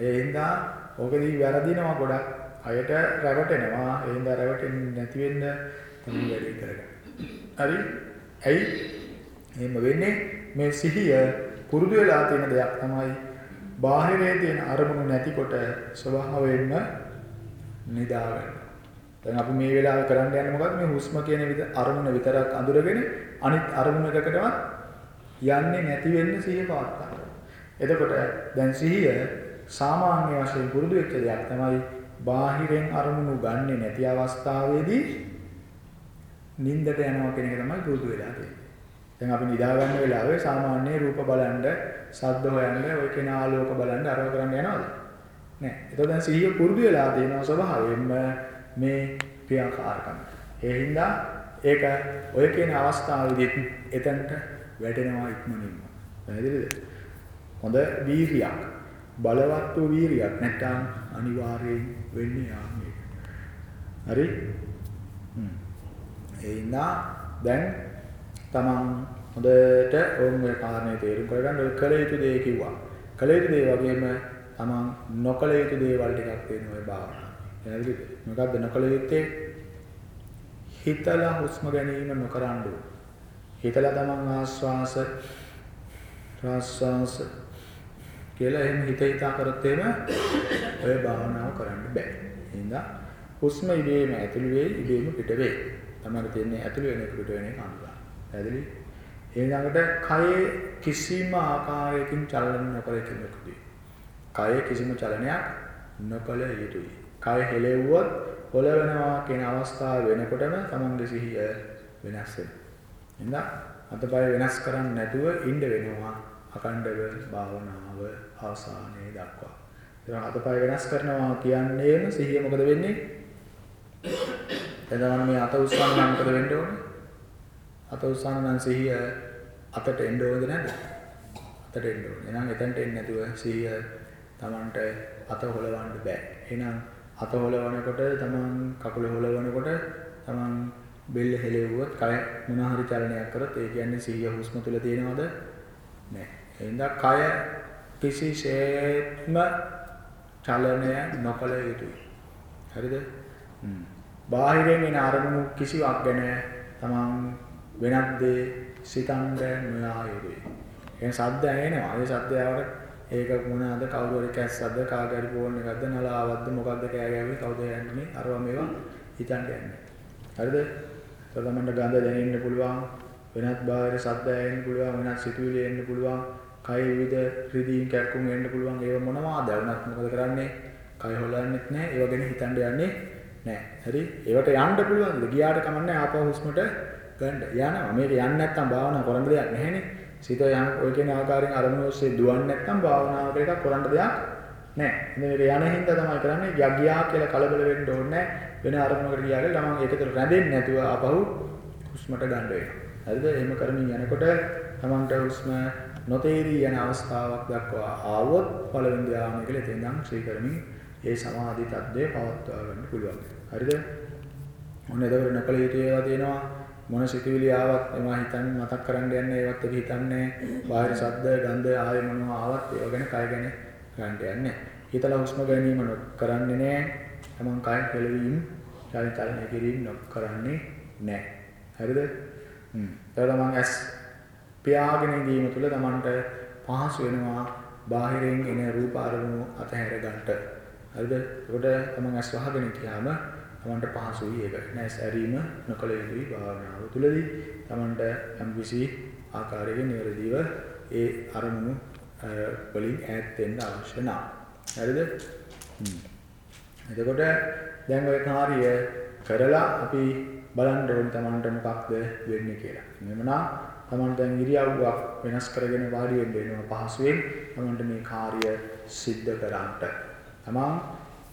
ඒ හින්දා ඕකදී වැරදිනවා ගොඩක්. අයට රැවටෙනවා. ඒ හින්දා රැවටෙන්නේ නැති වෙන්න තමයි වැඩි කරගන්න. හරි? ඇයි? එහෙම වෙන්නේ මේ සිහිය පුරුදු වෙලා තියෙන දෙයක් තමයි බාහිරයේ තියෙන අරමුණු නැතිකොට ස්වභාවයෙන්ම නිදා ගන්න. දැන් අපි මේ වෙලාවේ කරන්න යන්නේ මොකද්ද? මේ හුස්ම කියන විදිහ අරමුණ විතරක් අඳුරගෙන අනිත් අරමුණකටවත් යන්නේ නැති වෙන්න සිහිය පවත්වා එතකොට දැන් සිහිය සාමාන්‍ය වශයෙන් පුරුදු වෙච්ච දෙයක් තමයි බාහිරෙන් අරමුණු ගන්නෙ නැති අවස්ථාවේදී නිින්දට යනවා කියන එක තමයි පුරුදු වෙලා තියෙන්නේ. දැන් අපි නිදා ගන්න වෙලාවේ සාමාන්‍ය රූප බලන්න, ශබ්ද හොයන්න, ඔය කෙන ආලෝක බලන්න අරව කරන්න යනවද? නෑ. එතකොට දැන් සිහිය පුරුදු වෙලා තියෙනවා ස්වභාවයෙන්ම මේ ක්‍රියාකාරකම්. ඒ හින්දා ඒක ඔය කියන අවස්ථාවේදී එතනට වැටෙනවා ඉක්මනින්ම. පැහැදිලිද? හොඳ වීරියක්. බලවත් වූ වීරියක් නැත්නම් අනිවාර්යෙන් වෙන්නේ ආන්නේ. හරි? හ්ම්. ඒ හින්දා දැන් තමන් හොඳට ඕම් ඔය කාරණේ තේරුම් කරගන්න ඔය කළ යුතු දේ කිව්වා. කළ යුතු දේ වගේම තමන් නොකළ යුතු දේවල් ටිකක් තියෙනවා ඔය භාවනාව. පැහැදිලිද? මොකක්ද නොකළ යුත්තේ? හිතලා හුස්ම ගැනීම නොකරන්න ඕන. හිතලා තමන් ආස්වාස ප්‍රාස්වාස කියලා එහෙම හිත හිතා කරොත් එහෙම ඔය භාවනාව කරන්න බෑ. එහෙනම් හුස්ම ඉබේම ඇතුළු වෙයි ඉබේම පිට වෙයි. තමයි තියෙන්නේ ඇතුළු වෙන එක පිට වෙන එක අනුගා. පැහැදිලි? ඊළඟට කයේ කිසිම ආකාරයකින් චලන නොකර ඉන්නකදී. කයේ කිසිම චලනයක් නොකළ යුතුයි. කය හෙලෙව්වොත් පොළ වෙනවා කියන අවස්ථාව වෙනකොටම තමන්ගේ සිහිය වෙනස් වෙනවා. එහෙනම් අතපය වෙනස් කරන්නේ නැතුව ඉන්න වෙනවා අකණ්ඩව භාවනාව අවසානයේ දක්වා. ඒක අතපය වෙනස් කරනවා කියන්නේම සිහිය මොකද වෙන්නේ? එතන මේ අත උස්සන්න නම් මොකද වෙන්න ඕනේ? අත උස්සන්න නම් සිහිය අතට එන්න ඕනද නැද්ද? අතට එන්න ඕනේ. එහෙනම් එතනට එන්නේ නැතුව සිහිය Tamanට අත හොලවන්න බෑ. එහෙනම් අත හොලවනකොට Taman කකුල හොලවනකොට Taman බෙල්ල හෙලෙව්වොත් කය මොන හරි චලනයක් කරොත් ඒ කියන්නේ සිහිය හුස්ම තුල තියෙනවද? නැහැ. එහෙනම් කය කිසිසේත්ම චලනය නොකළ යුතුයි. හරිද? හ්ම්. බාහිරින් එන අරමුණු කිසිවක් ගැන තමන් වෙනත් දේ සිතන්න නොයා යුතුයි. ඒ සද්ද ඇහෙනවා. ඒ සද්ද ආවට ඒක මොනවාද කවුරු හරි කැස්සක්ද කාගේ හරි ෆෝන් එකක්ද නලාවක්ද මොකක්ද කෑ ගැහුවේ කවුද යන්නේ අරවා මේවා හිතන්න යන්නේ. හරිද? තමන්ට ගඳ දැනෙන්න පුළුවන් වෙනත් බාහිර ශබ්ද ඇහෙන්න පුළුවන් වෙනත් සිතුවිලි එන්න පුළුවන් කය විවිධ රිදීම් කැක්කුම් එන්න පුළුවන් ඒව මොනවාද වුණත් මොකද කරන්නේ කය හොලන්නෙත් නැහැ ඒව ගැන හිතන්න යන්නේ නැහැ හරි ඒවට යන්න පුළුවන්ද ගියාට කමන්නේ ආපහු හුස්මට ගන්න යනවා මේක යන්නේ නැත්තම් භාවනා කරන්න දෙයක් නැහැනේ සිත යන ඔය කියන ආකාරයෙන් අරමුණ ඔස්සේ දුවන්නේ නැත්තම් භාවනාවක එකක් කරන්න දෙයක් නැහැ ඉතින් මේක යන හින්දා තමයි කරන්නේ ගියා කියලා කලබල වෙන්න ඕනේ වෙන අරමුණකට ගියා කියලා ළමං ඒකතර රැඳෙන්නේ නැතුව ආපහු හුස්මට ගන්න වෙනවා හරිද එහෙම කරමින් යනකොට තමන්ට හුස්ම නොතේරී යන අවස්ථාවක් දක්වා ආවොත් පළවෙනි ධ්‍යානය කියලා එතෙන් නම් ශ්‍රී කරමින් ඒ සමාධි තත්ත්වය පවත්වා ගන්න පුළුවන්. හරිද? ඔන්න එතකොට නකල යුතු ඒවා තියෙනවා. මොන සිතුවිලි ආවත් එමා හිතන්නේ මතක් කරන්න යන්නේ ඒවත් එක හිතන්නේ. බාහිර ශබ්ද, ගන්ධ ආයෙ මොනවා ආවත් ඒව ගැන කය ගැන ගන්න යන්නේ. හිතලා හුස්ම ගැනීම කරන්නේ නැහැ. තමන් කය පෙළවීම, චලන කිරීම නොකරන්නේ නැහැ. හරිද? හ්ම්. එතකොට මම ඇස් පියාගෙන ඉඳීම තුළ තමන්ට පහසු වෙනවා බාහිරින් එන රූප අරමුණු අතහැර ගන්නට. හරිද? ඒකට තමන් ඇස් වහගෙන හිටියාම තමන්ට පහසුයි ඒක. නැස් ඇරීම නොකළ යුතුයි භාවනාව තුළදී. තමන්ට යම්කිසි ආකාරයකින් නිවැරදිව ඒ අරමුණු වලින් ඈත් වෙන්න අවශ්‍ය නැහැ. හරිද? එතකොට දැන් ওই කාර්යය කරලා අපි බලන්න ඕනේ තමන්ට මොකක්ද වෙන්නේ කියලා. එhmenan තමන් දැන් ඉරියව්වක් වෙනස් කරගෙන වාඩි වෙන්න වෙනවා පහසුවෙන් තමන්ට මේ කාර්ය සිද්ධ කරන්නට. තමන්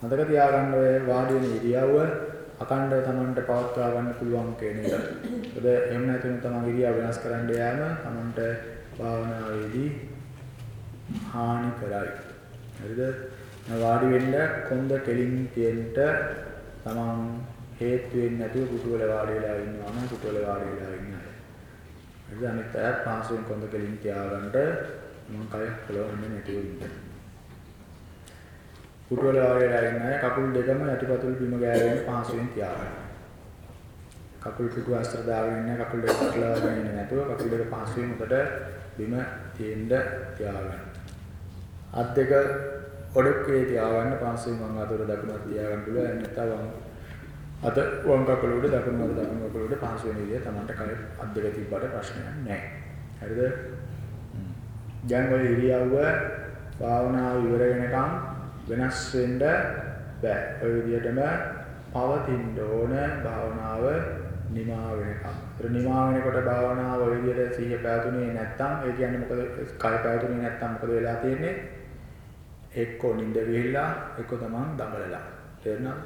මතක තියාගන්න ඔය වාඩි වෙන ඉරියව්ව අකණ්ඩව තමන්ට පවත්වා ගන්න පුළුවන් කියන එක. මොකද එහෙම නැතුව තමන් ඉරියව් වෙනස් කරන්න යෑම තමන්ට භාවනාවේදී හානි කරයි. හරිද? වාඩි වෙන්න කොන්ද කෙලින් තියෙන්න තමන් හේතු වෙන්නේ නැතුව පුටුවල වාඩි වෙලා ඉන්නවා නම් පුටුවල වාඩි වෙලා ඉන්න අය. හරිද? අනිත් අයත් පහසුවෙන් කොන්ද කෙලින් තියාගන්න මම කය පොළවන්නේ නැතුව ඉන්න. පුටුවල වාඩි වෙලා ඉන්න අය කකුල් දෙකම යටිපතුල් බිම ගෑවෙන්න පහසුවෙන් තියාගන්න. කකුල් පිටු අස්තර දාගෙන ඉන්න කකුල් දෙක පටලවාගෙන ඉන්න නැතුව කකුල් දෙක පහසුවෙන් උඩට බිම තියෙන්න තියාගන්න. අත් දෙක ඔඩොක්කේ තියාගන්න පහසුවෙන් වම් අතට දකුණට තියාගන්න පුළුවන් නැත්නම් අත වම් කකුල උඩ දකුණු අත දකුණු කකුල උඩ පහසු වෙන විදිය තමන්ට කය අත් දෙක තිබ්බට ප්‍රශ්නයක් නැහැ. හරිද? දැන් ඔය ඉරියව්ව භාවනාව ඉවර වෙනකන් වෙනස් වෙන්න බෑ. ඔය විදියටම පවතින්න ඕන භාවනාව නිමා වෙනකන්. ඒතර නිමා වෙනකොට භාවනාව ඔය විදියට සිහිය පැවතුනේ නැත්තම් ඒ කියන්නේ මොකද කය පැවතුනේ නැත්තම් මොකද වෙලා තියෙන්නේ? එක්කෝ නිින්ද ගිහිල්ලා එක්කෝ තමන් දඟලලා. තේරුණාද?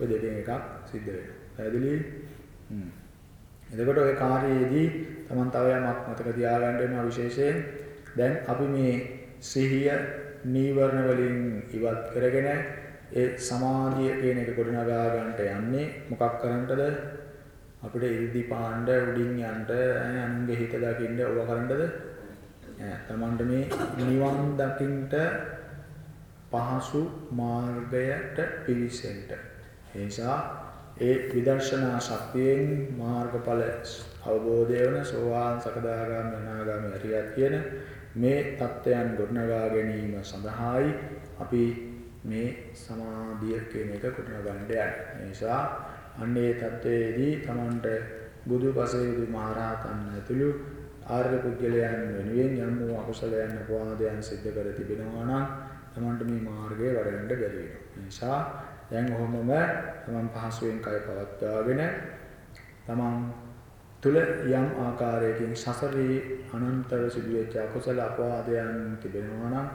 ඔය දෙකෙන් එකක් සිද්ධ වෙනවා. පැහැදිලි? හ්ම්. එතකොට ඔය කාර්යයේදී Taman තව යමක් මතක තියාගන්න වෙනවා විශේෂයෙන් දැන් අපි මේ සිහිය නීවරණ වලින් ඉවත් කරගෙන ඒ සමාධිය කියන එක ගොඩනගා ගන්නට යන්නේ මොකක් කරන්නටද? අපිට ඉර්ධි පාණ්ඩ උඩින් යන්න අනුන්ගේ හිත දකින්න ඕවා කරන්නද? ඈ Tamanට මේ නිවන් දකින්නට පහසු මාර්ගයට පිවිසෙන්න. ඒ නිසා ඒ විදර්ශනා ශක්තියෙන් මාර්ගඵල අවබෝධය වන සෝවාන් සකදාගාමී අනාගාමී අරියත් කියන මේ தත්වයන් ගොඩනගා ගැනීම සඳහායි අපි මේ සමාධිය කියන එක ගොඩනගන්න යන්නේ. ඒ නිසා අන්නේ தත්වයේදී Tamanට බුදු පසේදු මහරහතන් ඇතුළු ආර්ය පුද්ගලයන් වෙනුවෙන් යම් වූ අකුසලයන් අපවාදයන් සිද්ධ කර තිබෙනවා නම් Tamanට මේ මාර්ගය වඩන්න බැරි වෙනවා. ඒ නිසා දැන් ඔහොමම Taman පහසුවෙන් කය පවත්වාගෙන Taman තුල යම් ආකාරයකින් සසරේ අනන්තව සිදුවෙච්ච අකුසල අපවාදයන් තිබෙනවා නම්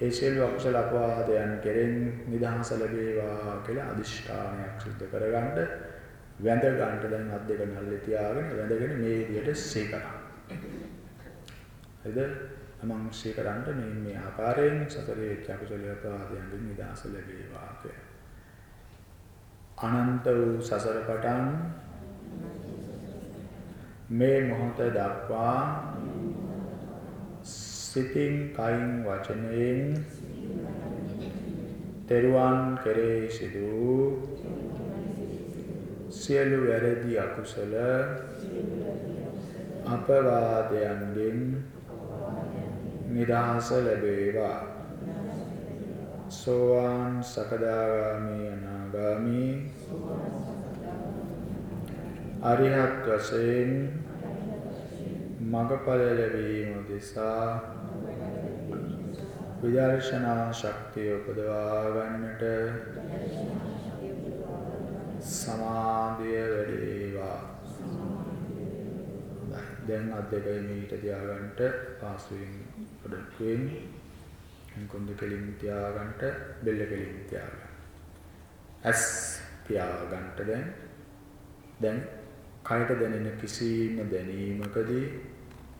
ඒ සියලු අකුසල අපවාදයන් කෙරෙන් නිදහස ලැබේවා කියලා අදිෂ්ඨානයක් සිද්ධ කරගන්න වැඳ ගන්නට දැන් අත් දෙක නැල්ලේ තියාගෙන වැඳගෙන මේ විදිහට සීකරා. හරිද? තමන් සීකරන්න මේ මේ ආකාරයෙන් සතරේ අකුසල අපවාදයන්ගෙන් නිදහස ලැබේවා කියලා. අනන්ත වූ සසර පටන් මේ මොහොත දක්වා සිතින් කයින් වචනයෙන් තෙරුවන් කෙරෙහි සිදු සියලු වැරදි අකුසල අපවාදයන්ගෙන් නිදහස ලැබේවා. සෝවාන් සකදාගාමී අනාගාමී අරිහත් වශයෙන් මගඵල ලැබීම දෙසා විදර්ශනා ශක්තිය උපදවා ගන්නට සමාධිය වැඩේවා. දැන් අත් දෙක මීට තියාගන්නට පාසුවෙන් පොඩක්වෙන් කොන්ද කෙලින් තියාගන්නට බෙල්ල කෙලින් තියාගන්න. ඇස් තියාගන්නට දැන් දැන් කයට දැනෙන කිසිම දැනීමකදී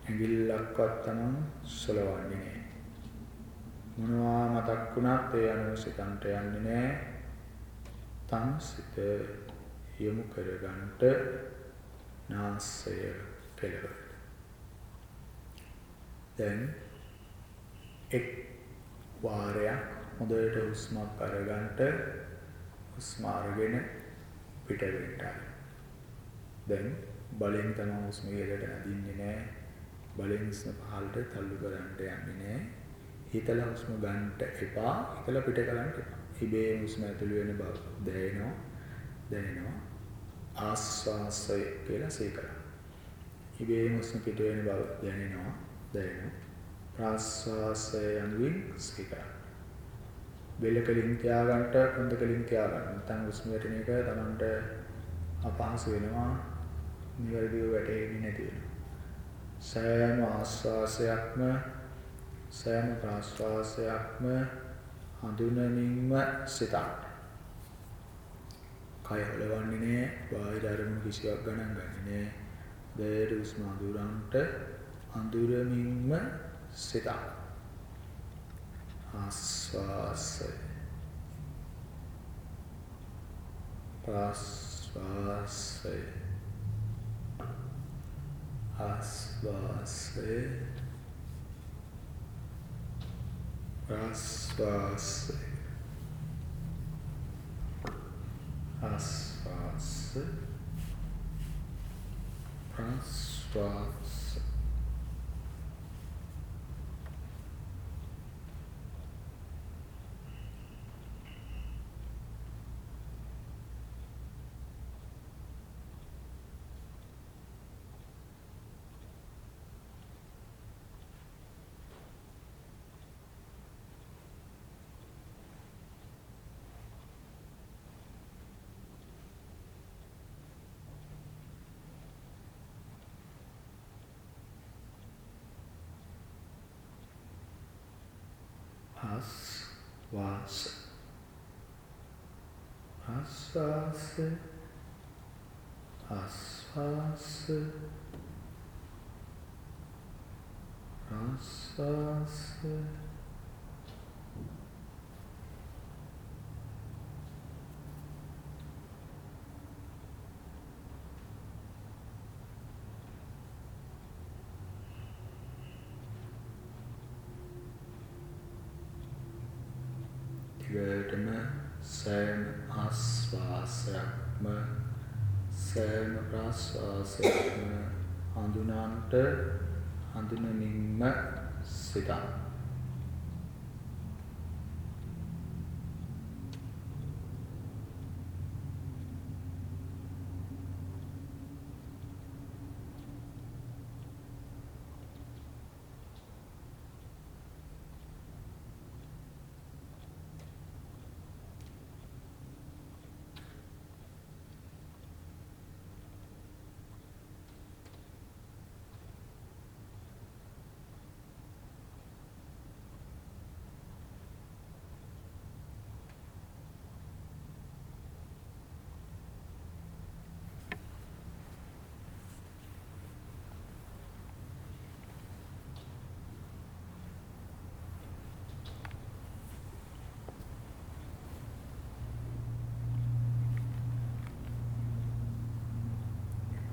ඇඟිල්ලක්වත් තමන් සලවන්නේ නැහැ. මොනවා මතක් වුණත් ඒ අනුව සිතන්ට යන්නේ නැහැ. තම සිත යොමු කරගන්නට නාසය කෙලවර. දැන් එක් වාරයක් හොඳට හුස්මක් අරගන්නට හුස්ම අරගෙන පිට වෙන්න. දැන් බලෙන් තමයි හුස්ම ඉහළට නදින්නේ නැහැ. බලෙන් හුස්ම පහළට තල්ලු කරන්න යන්නේ නැහැ. හිතලා හුස්ම ගන්නට එපා. හිතලා පිට කරන්න එපා. ඉබේ හුස්ම ඇතුළු වෙන බව දැනෙනවා. දැනෙනවා. ආස්වාසය කියලා සීකරන්න. ඉබේ හුස්ම පිට වෙන බව දැනෙනවා. දැනෙනවා. ප්‍රාස්වාසය යනුවෙන් සීකරන්න. බෙල්ල කලින් තියාගන්නට කොන්ද කලින් තියාගන්න. නැත්නම් හුස්ම වැටෙන එක තමන්ට අපහසු වෙනවා. නිවැරදිව වැටහෙන්නේ නැති වෙනවා. සෑම ආස්වාසයක්ම සෑම ප්‍රාශ්වාසයක්ම හඳුනමින්ම සිතන්න. කය හොලවන්නේ නෑ, බාහිර අරමුණු කිසිවක් ගණන් ගන්නේ නෑ. දෙයට උස්ම අඳුරන්ට අඳුරමින්ම සිතන්න. ආස්වාසය ප්‍රාශ්වාසය ආස්වාසය ප්‍රාස්වාසය ආස්වාසය ප්‍රාස්වාසය ආස්වාස ආස්වාස ආස්වාස ආස්වාස දිගටම සෑම ආස්වාසයක්ම සෑම ප්‍රාශ්වාසයක්ම හඳුනන්ට හඳුනමින්ම සිතන්න.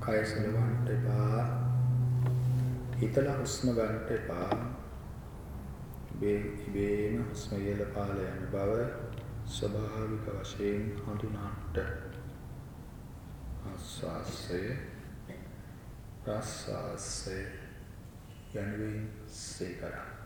කය සලවන්න එපා. හිතලා හුස්ම ගන්න එපා. ඉබේ ඉබේම හුස්ම ඉහළ පහළ යන බව ස්වභාවික වශයෙන් හඳුනාට. ආස්වාසය ප්‍රස්වාසය යනුවෙන් සේකරා.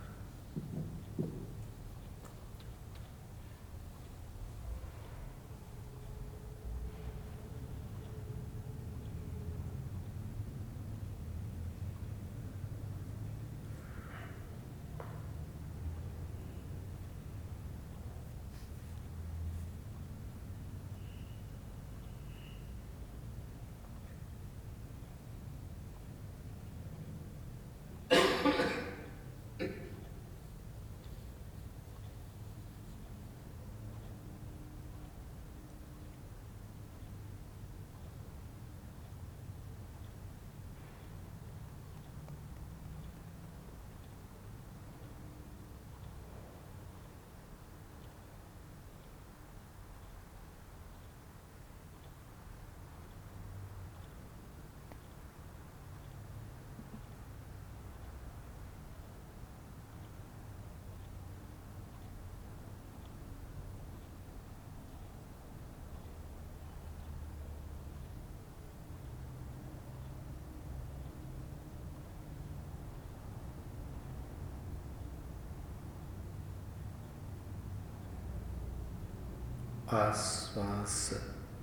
ආස්වාස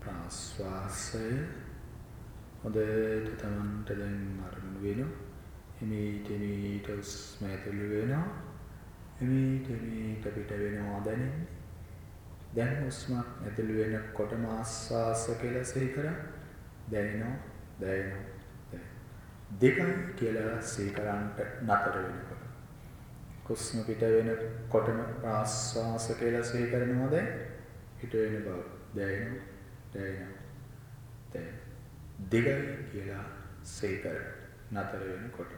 ප්‍රාස්වාසය හොඳට තමන්ට දැන් අරමුණු වෙනවා. එමීට එමීට උස්ම ඇතුළු වෙනවා. එමීට එමීට පිට වෙනවා දැනෙන්නේ. දැන් හුස්මක් ඇතුළු වෙනකොටම ආස්වාස කියලා සිහි කරා. දැනෙනවා, දැනෙනවා. දෙකයි කියලා සිහි කරන්ට නතර වෙනකොට. හුස්ම පිට වෙනකොටම ආස්වාස කියලා සිහි කරනවා දැන් හිට වෙන බව දැනෙනවා දැනෙනවා දැනෙනවා. දෙගයි කියලා සේකර නතර වෙනකොට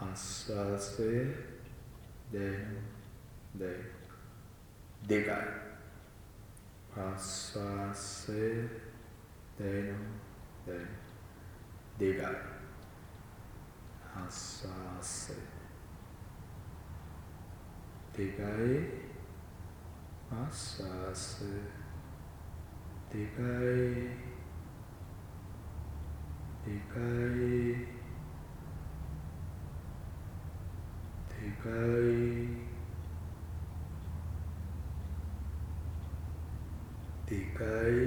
ආස්වාසය දැනෙනවා දැනෙනවා. දෙගයි ආස්වාසය දැනෙනවා දැනෙනවා. දෙගයි ආස්වාසය දෙගයි ආස්වාස දෙකයි දෙකයි දෙකයි දෙකයි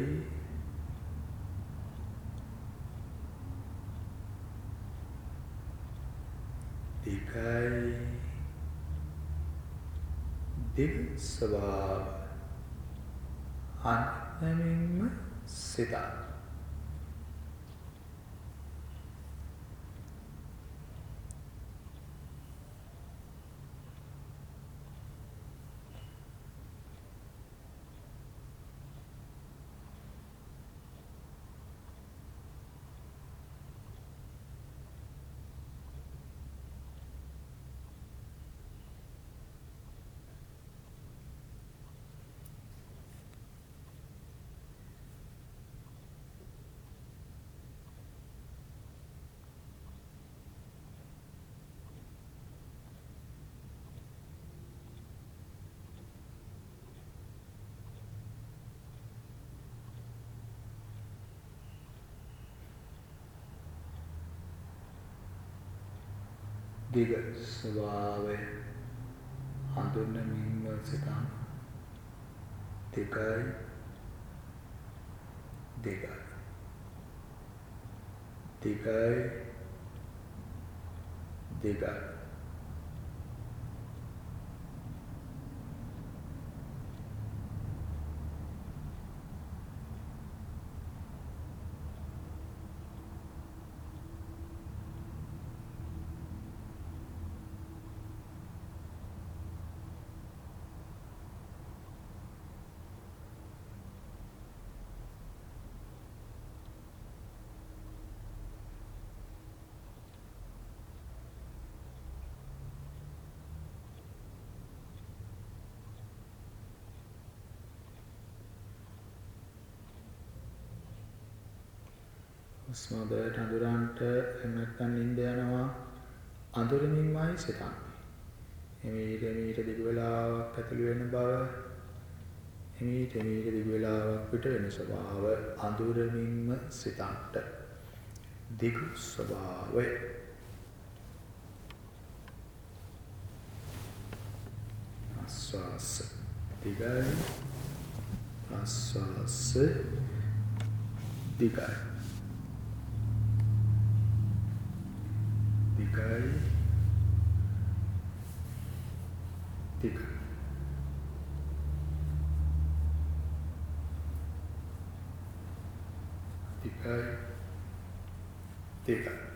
දෙකයි දිව් ස්වභාව අන්‍යමින්ම සිතා. දිග ස්වභාවය හඳුන්වමින්ම සිතන් දෙකයි. දෙකයි. දෙකයි. දෙකයි. හුස්ම හොඳට අඳුරන්ට එහෙම නැත්නම් නිින්ද යනවා අඳුරමින්මයි සිතන්නේ. එමීට එමීට දිග වේලාවක් ඇතුළු වෙන බව එමීට එමීට දිග වේලාවක් පිට වෙන ස්වභාව අඳුරමින්ම සිතන්ට. දිග ස්වභාවය ආස්වාස දිගයි ආස්වාස දිගයි දිගයි දිග දිගයි දිගයි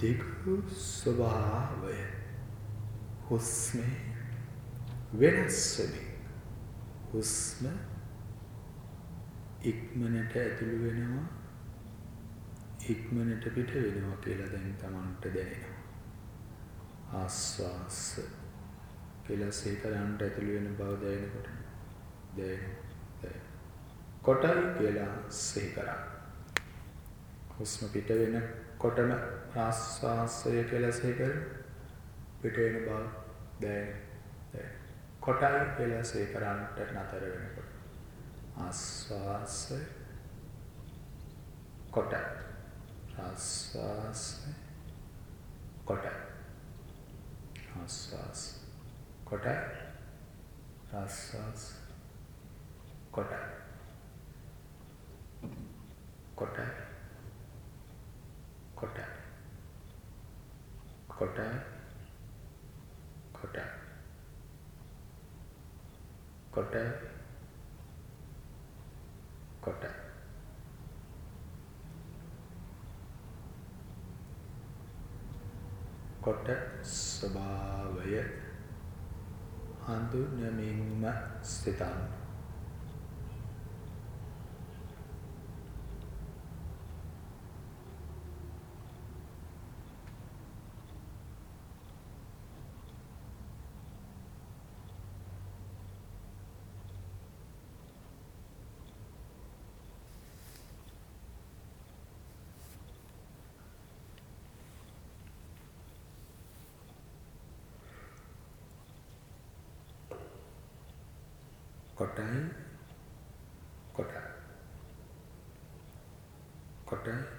දිග ස්වභාවය හුස්මේ වෙනස් වෙමින් හුස්ම ඉක්මනට ඇතුළු වෙනවා ඉක්මනට පිට වෙනවා කියලා දැන් Tamanට දැනෙනවා. ආස්වාස කියලා සීකරන්ට ඇතුළු වෙන බව දැනෙනකොට දැනෙනවා. කොටයි කියලා සීකරන් හුස්ම පිට වෙනකොටම ආස්වාසය කියලා සීකර පිට වෙන බව දැනෙන කොටයි කියලා සීකරන්ට නතර වෙනකොට. ආස්වාසය කොටයි ආස්වාසය කොටයි ආස්වාස කොටයි ආස්වාස කොටයි කොටයි කොටයි කොටයි කොටයි කොටයි කොටයි කොට ස්වභාවය හඳුනමින්ම සිතන්න. කොටයි කොටයි කොටයි කොටයි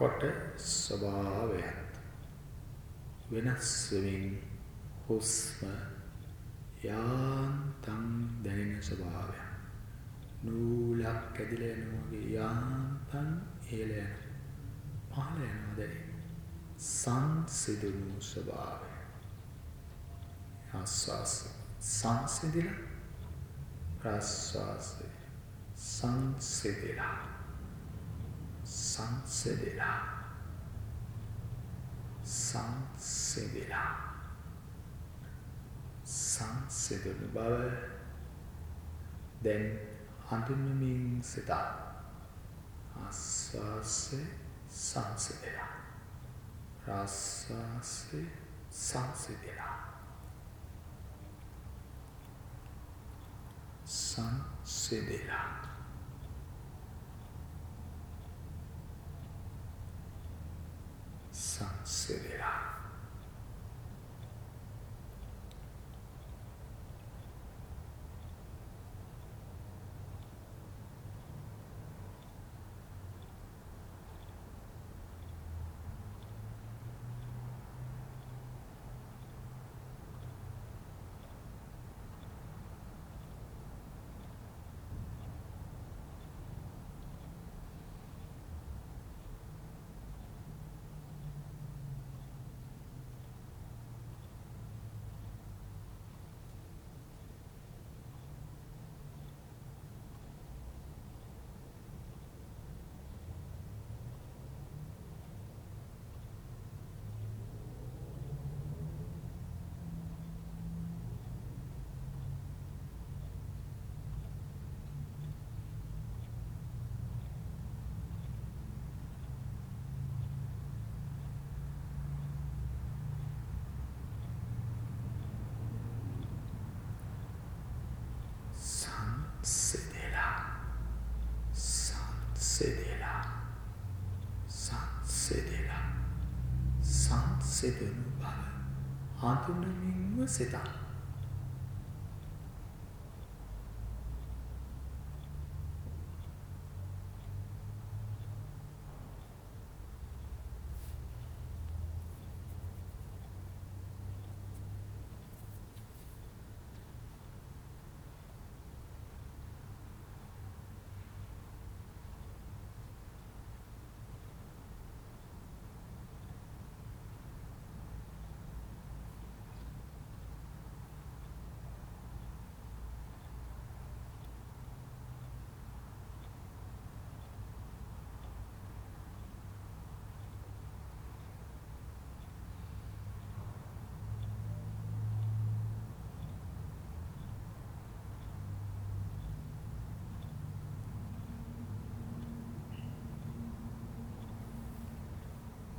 කොට ස්වභාවයත් වෙනස් වෙමින් හුස්ම යාන්තම් දැනෙන ස්වභාවය නූලක් ඇදිලා යනවා වගේ යාන්තම් ඉහළ යන පහළ යනවා දැනෙන සංසිඳුණු ස්වභාවය ආස්වාස සංසිඳිලා ප්‍රාස්වාසය සංසිඳිලා. සංසිඳිලා සංසිඳිලා සංසිඳුණු බව දැන් හඳුන්වමින් සිතා ආස්වාසය සංසිඳිලා ප්‍රාස්වාසය සංසිඳිලා සංසිඳිලා සංසිඳිලා සංසිඳිලා සංසිඳිලා සංසිඳිලා සංසිඳුණු බව හඳුනමින්ම සිතා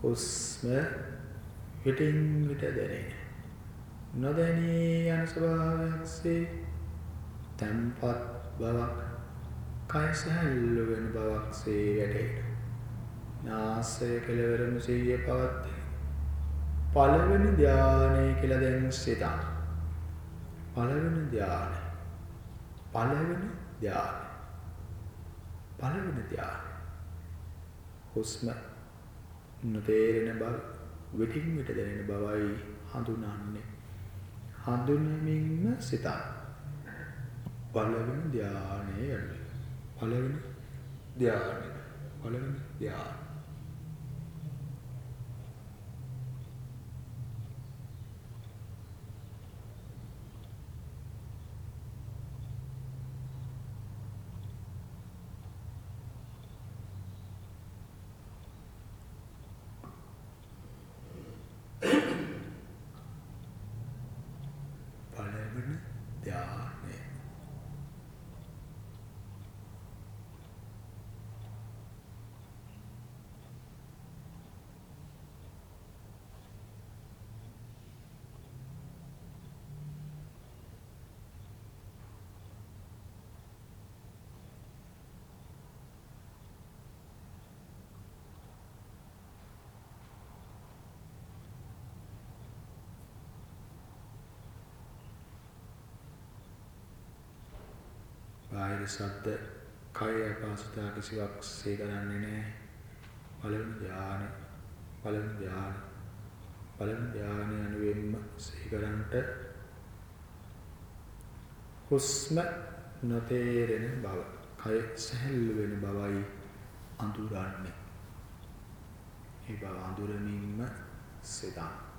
හුස්ම විටින් විට දැනෙන. නොදැනී යන ස්වභාවයක්සේ තැම්පත් බවක් කය සැහැල්ලු වෙන බවක් සේ වැටහෙනවා. නාසය කෙලවරම සිහිය පවත්වන. පළවෙනි ධානය කියලා දැන් සිතන්න. පළවෙනි ධානය. පළවෙනි ධානය. පළවෙනි ධානය. හුස්ම නොතේරෙන බව විටින් විට දැනෙන බවයි හඳුනන්නේ. හඳුනමින්ම සිතන්න. පළවෙනි ධානය යන්නේ. පළවෙනි ධානය. පළවෙනි ධානය. පළවෙනි ධානය. බාහිර ශබ්ද කය අපහසුතා කිසිවක් සේ කරන්නේ නැහැ. පළවෙනි ධානය පළවෙනි ධානය පළවෙනි ධානය අනුවෙන්ම සේ කරන්ට හුස්ම නොතේරෙන බව කය සැහැල්ලු වෙන බවයි අඳුරන්නේ. ඒ බව අඳුරමින්ම සිතන්න.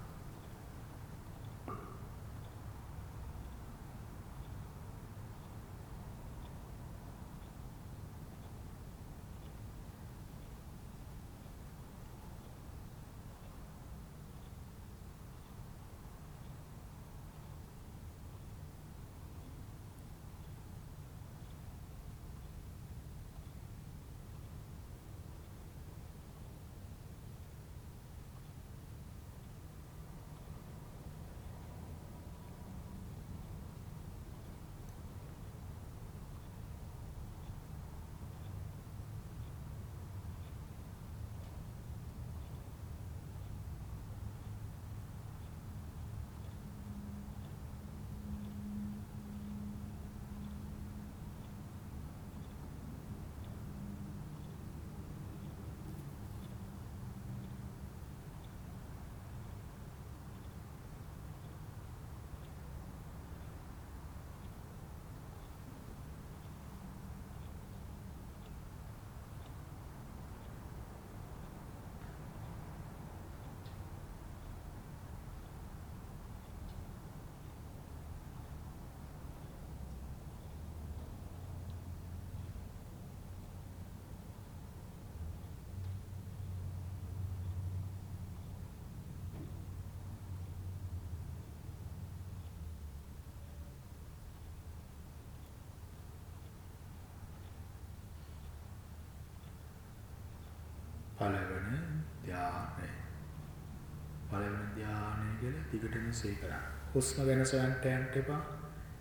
පළවෙනි ධානය කියලා දිගටම සිහි කරන්න. හුස්ම ගැන සොයන්න යන්න එපා.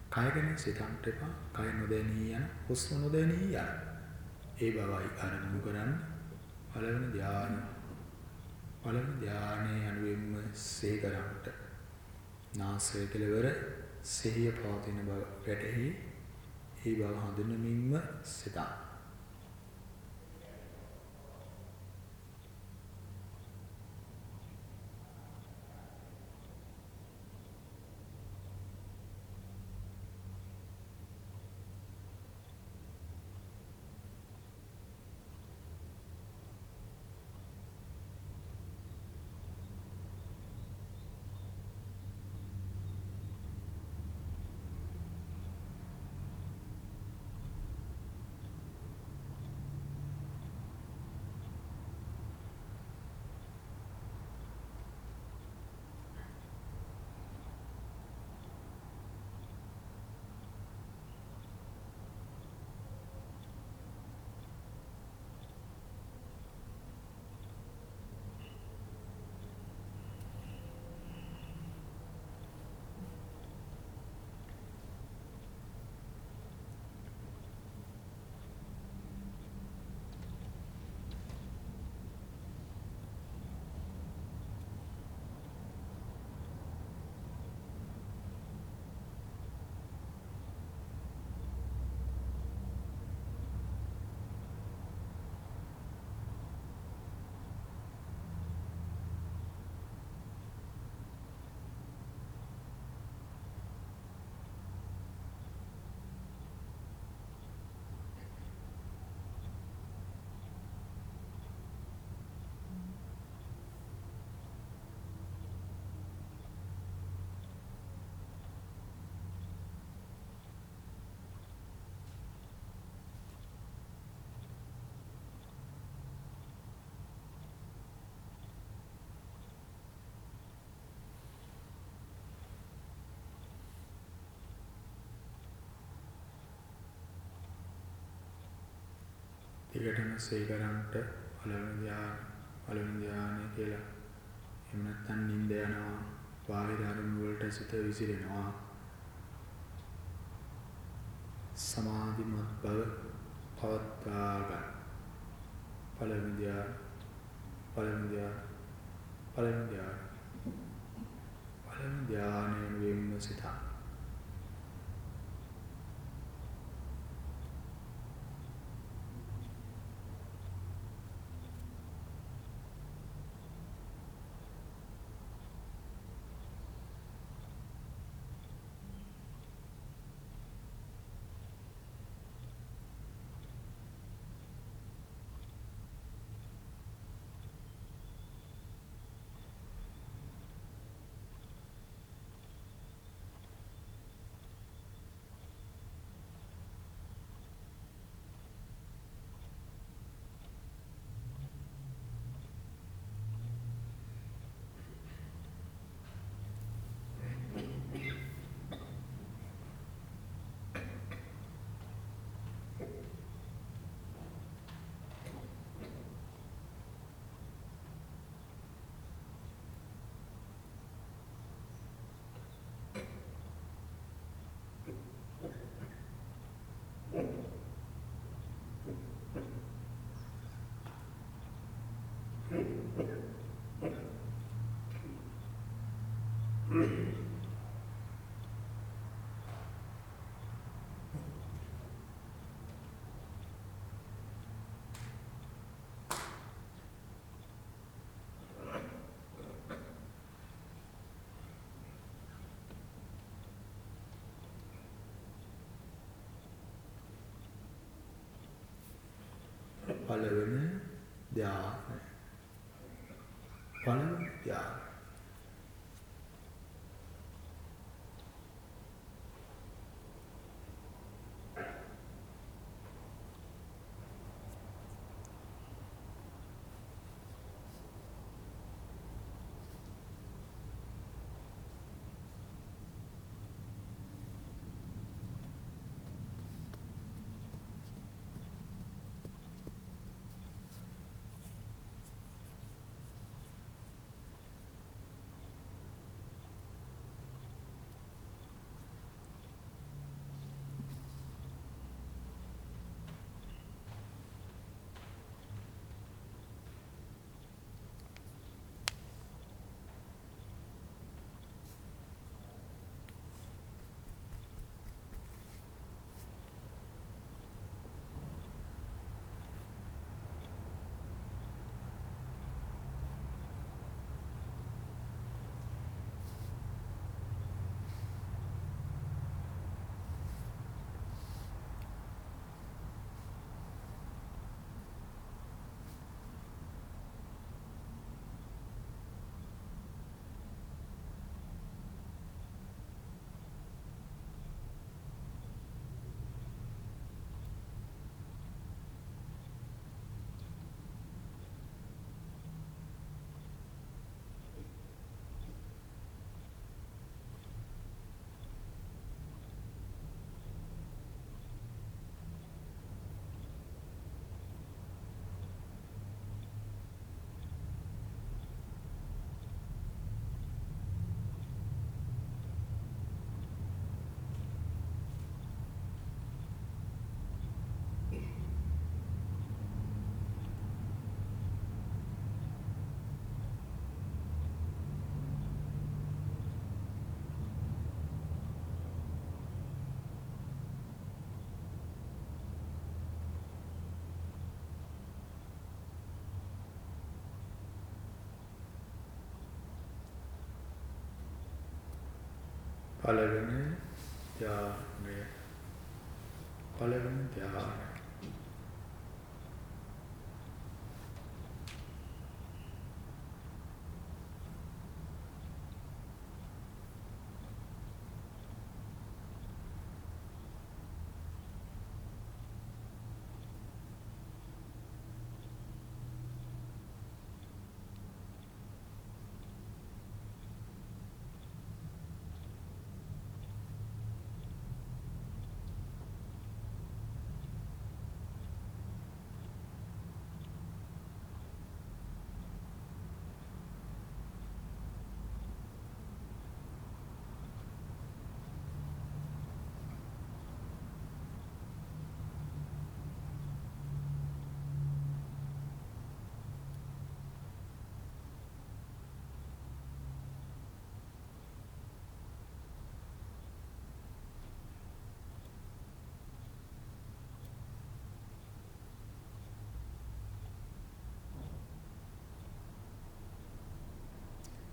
කය ගැන සිතන්න එපා. කය නොදැනී යන හුස්ම නොදැනී යන. ඒ බවයි අරමුණු කරන්න. පළවෙනි ධානය. පළවෙනි ධානයේ අනුවෙන්ම සිහි කරන්නට. නාසය කෙලවර සිහිය පවතින බව වැටහි. ඒ බව හඳුනමින්ම සිතන්න. දිගටම සිහි කරන්ට පළවෙනි ධ්‍යාන පළවෙනි ධ්‍යානය කියලා. එහෙම නැත්නම් නිින්ද යනවා, බාහිර අරමුණු වලට සිත විසිරෙනවා. සමාධිමත් බව පවත්වා ගන්න. පළවෙනි ධ්‍යාන පළවෙනි ධ්‍යාන පළවෙනි ධ්‍යාන පළවෙනි ධ්‍යානයෙන් වෙන්න සිතා පළවෙනි ධ්‍යානය. පළවෙනි ධ්‍යානය. පළවෙනි ධ්‍යානය පළවෙනි ධ්‍යානය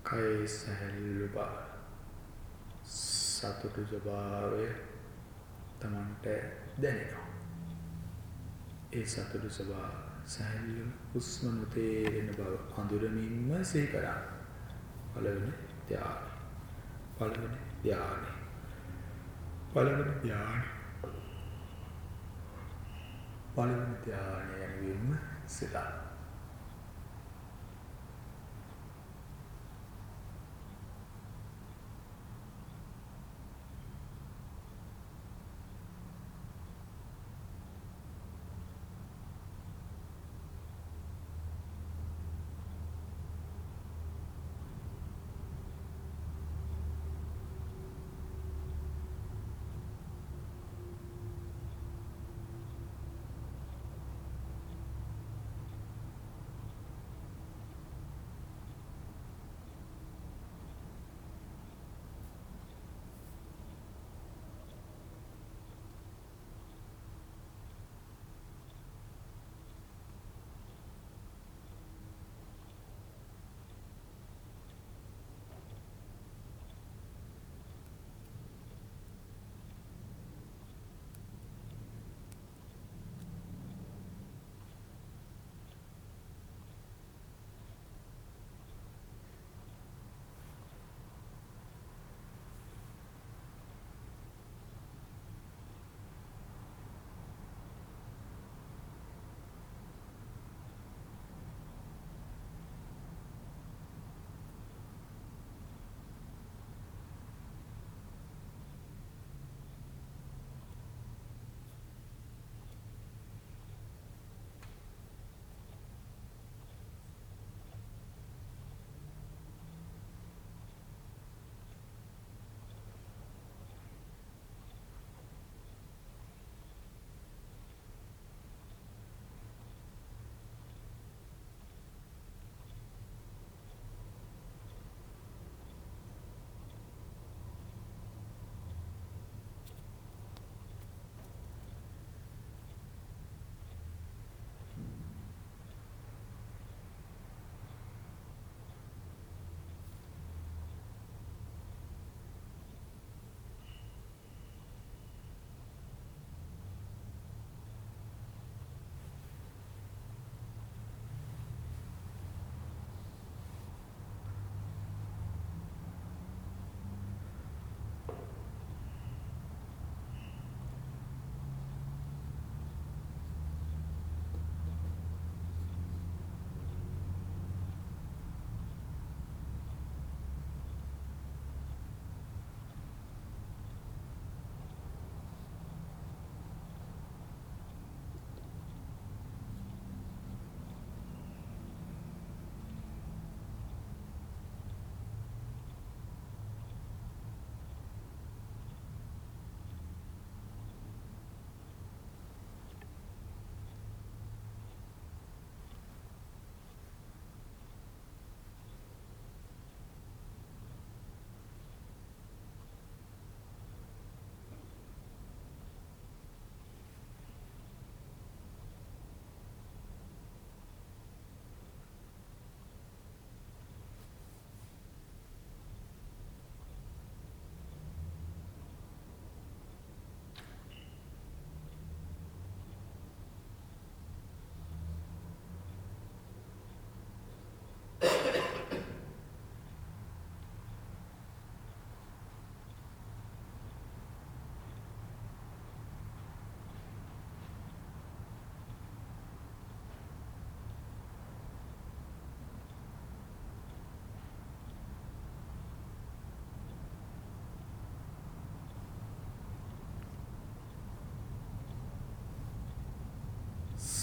කයේ සැහැල්ලු බව සතුටු ස්වභාවය තමන්ට දැනෙනවා. ඒ සතුටු ස්වභාව සැහැල්ලු හුස්ම නොතේරෙන බව අඳුරමින්ම සිහි කරන්න. පළවෙනි ධ්‍යානෙ. පළවෙනි ධ්‍යානෙ. පළවෙනි ධ්‍යානෙ. පළවෙනි ධ්‍යානය යනුවෙන්ම සිතන්න.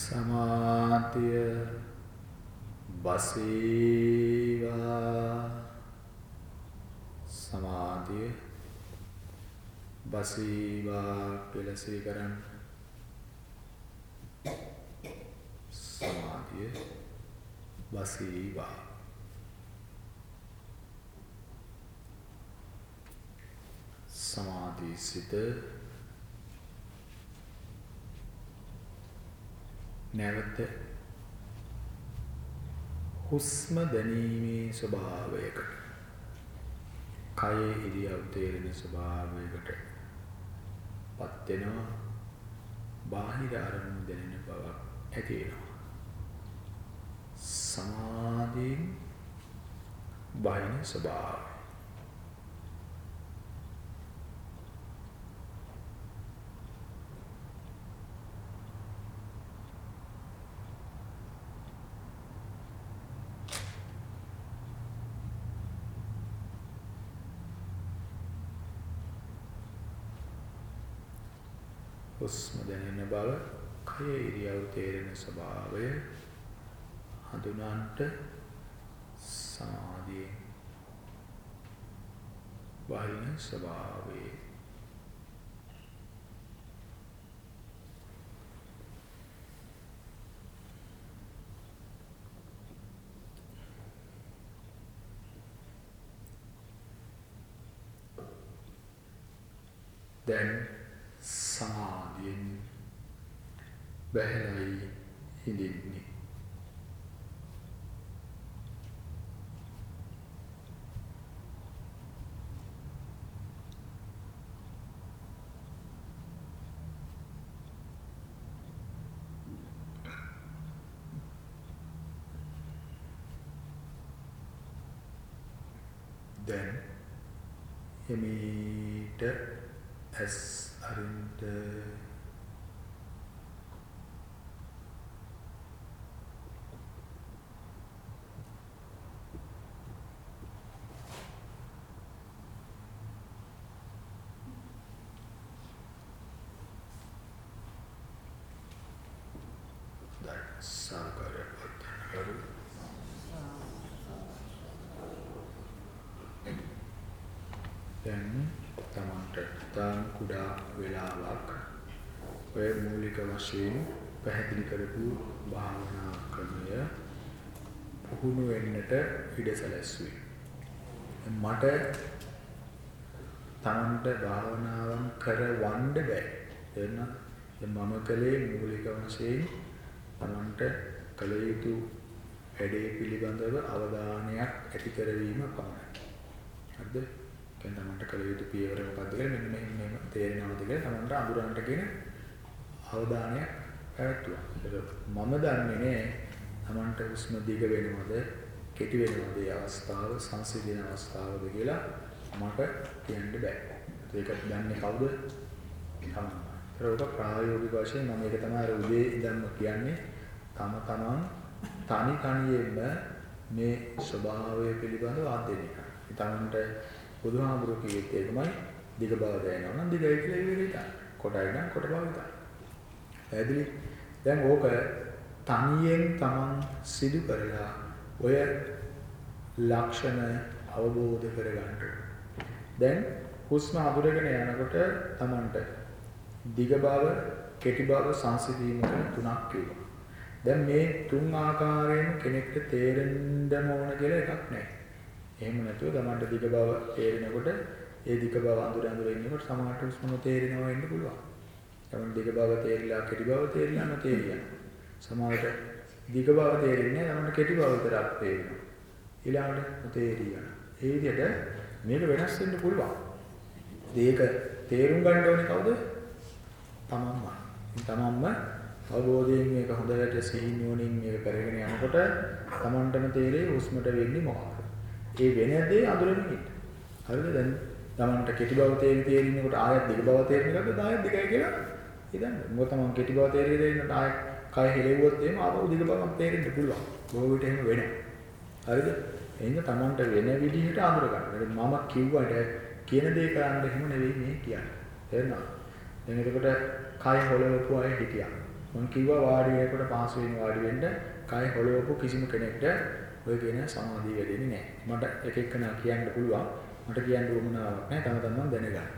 සමාධිය බසීවා සමාධිය බසීවා පෙළසේ කරන්න. සමාධිය බසීවා. සමාධී සිත නැවත හුස්ම දැනීමේ ස්වභාවයකට කයේ ඉරියව් තේරෙන ස්වභාවයකට පත් වෙනවා. බාහිර අරමුණු දැනෙන බවක් ඇති වෙනවා. සමාධියෙන් බහින ස්වභාවය හුස්ම දැනෙන බව, කය ඉරියව් තේරෙන ස්වභාවය හඳුනන්ට සමාධියෙන් වහින ස්වභාවයේ. දැන් بهن ahí indigni. Then emitter S are the කුඩා වෙලාවක් ඔය මූලික වශයෙන් පැහැදිලි කරපු භාවනා ක්‍රමය පුහුණු වෙන්නට ඉඩ සැලැස්වේ. මට තමන්ට භාවනාවන් කරවන්න බෑ. එන්න මම කලේ මූලික වශයෙන් තමන්ට කළ යුතු වැඩේ පිළිබඳව අවධානයක් ඇති කරවීම පමණයි. හරිද? දැන් තමන්ට කළ යුතු පියවර මොකක්ද කියලා මෙන්න මෙහෙම මෙහෙම තේරෙනවද කියලා තමන්ට අඳුරන්නටගෙන අවධානයක් පැවැත්තුවා. ඒක මම දන්නේ නෑ තමන්ට උස්ම දිග වෙනවද කෙටි වෙනවද ඒ අවස්ථාව සංසිඳන අවස්ථාවද කියලා මට කියන්න බෑ. ඒක දන්නේ කවුද? තමන්. ඒක ප්‍රායෝගික වශයෙන් මම ඒක තමයි අර උදේ ඉඳන්ම කියන්නේ තම තමන් තනි තනියෙන්ම මේ ස්වභාවය පිළිබඳව අධ්‍යයනය කරන්න. තමන්ට බුදුහාමුදුරුවෝ කිව්වෙත් ඒකමයි දිග බව දැනෙනවා නම් දිගයි කියලා ඉවර හිතන්න. කොටයි නම් කොට බව හිතන්න. පැහැදිලි? දැන් ඕක තනියෙන් තමන් සිදු කරලා ඔය ලක්ෂණ අවබෝධ කරගන්න දැන් හුස්ම අඳුරගෙන යනකොට තමන්ට දිග බව, කෙටි බව, සංසිඳීම කියන තුනක් කිව්වා. දැන් මේ තුන් ආකාරයෙන් කෙනෙක්ට තේරෙන්න ඕන කියලා එකක් නැහැ. එහෙම නැතුව තමන්ට දිග බව තේරෙනකොට ඒ දිග බව අඳුර අඳුර ඉන්නකොට සමහරට හුස්ම නොතේරෙනවා වෙන්න පුළුවන්. තමන් දිග බව තේරිලා කෙටි බව තේරිලා නොතේරියන. සමහරට දිග බව තේරෙන්නේ තමන්ට කෙටි බව විතරක් තේරෙනවා. ඊළඟට නොතේරියන. ඒ විදිහට මේක වෙනස් වෙන්න පුළුවන්. ඒක තේරුම් ගන්න ඕනේ කවුද? තමන්ම. තමන්ම අවබෝධයෙන් මේක හොඳට සිහිනුවණින් මේක කරගෙන යනකොට තමන්ටම තේරෙයි හුස්මට වෙන්නේ මොකක්ද. ඒ වෙන දේ අඳුරගෙන ඉන්න. හරිද? දැන් තමන්ට කෙටි බව තේරි තේරිනකොට ආයෙත් දිග බව තේරෙන එකද ආයෙත් දිගයි කියලා හිතන්න. මොකද තමන් කෙටි බව තේරි තේරිනකොට ආයෙත් කය හෙලෙව්වොත් එහෙම ආපහු දිග බවක් තේරෙන්න පුළුවන්. බොහෝ විට එහෙම වෙනවා. හරිද? එහෙනම් තමන්ට වෙන විදිහට අඳුර ගන්න. මම කිව්වට කියන දේ කරන්න එහෙම නෙවෙයි මේ කියන්නේ. තේරෙනවද? දැන් එතකොට කය හොලවපු අය හිටියා. මම කිව්වා වාඩි වෙනකොට පාස් වෙන වාඩි වෙන්න කය හොලවපු කිසිම කෙනෙක්ට ඔය කියන සමාධිය වැඩෙන්නේ නැහැ. මට එක එකනා කියන්න පුළුවන්. මට කියන්න උවමනාවක් නැහැ. තම තමන් දැනගන්න.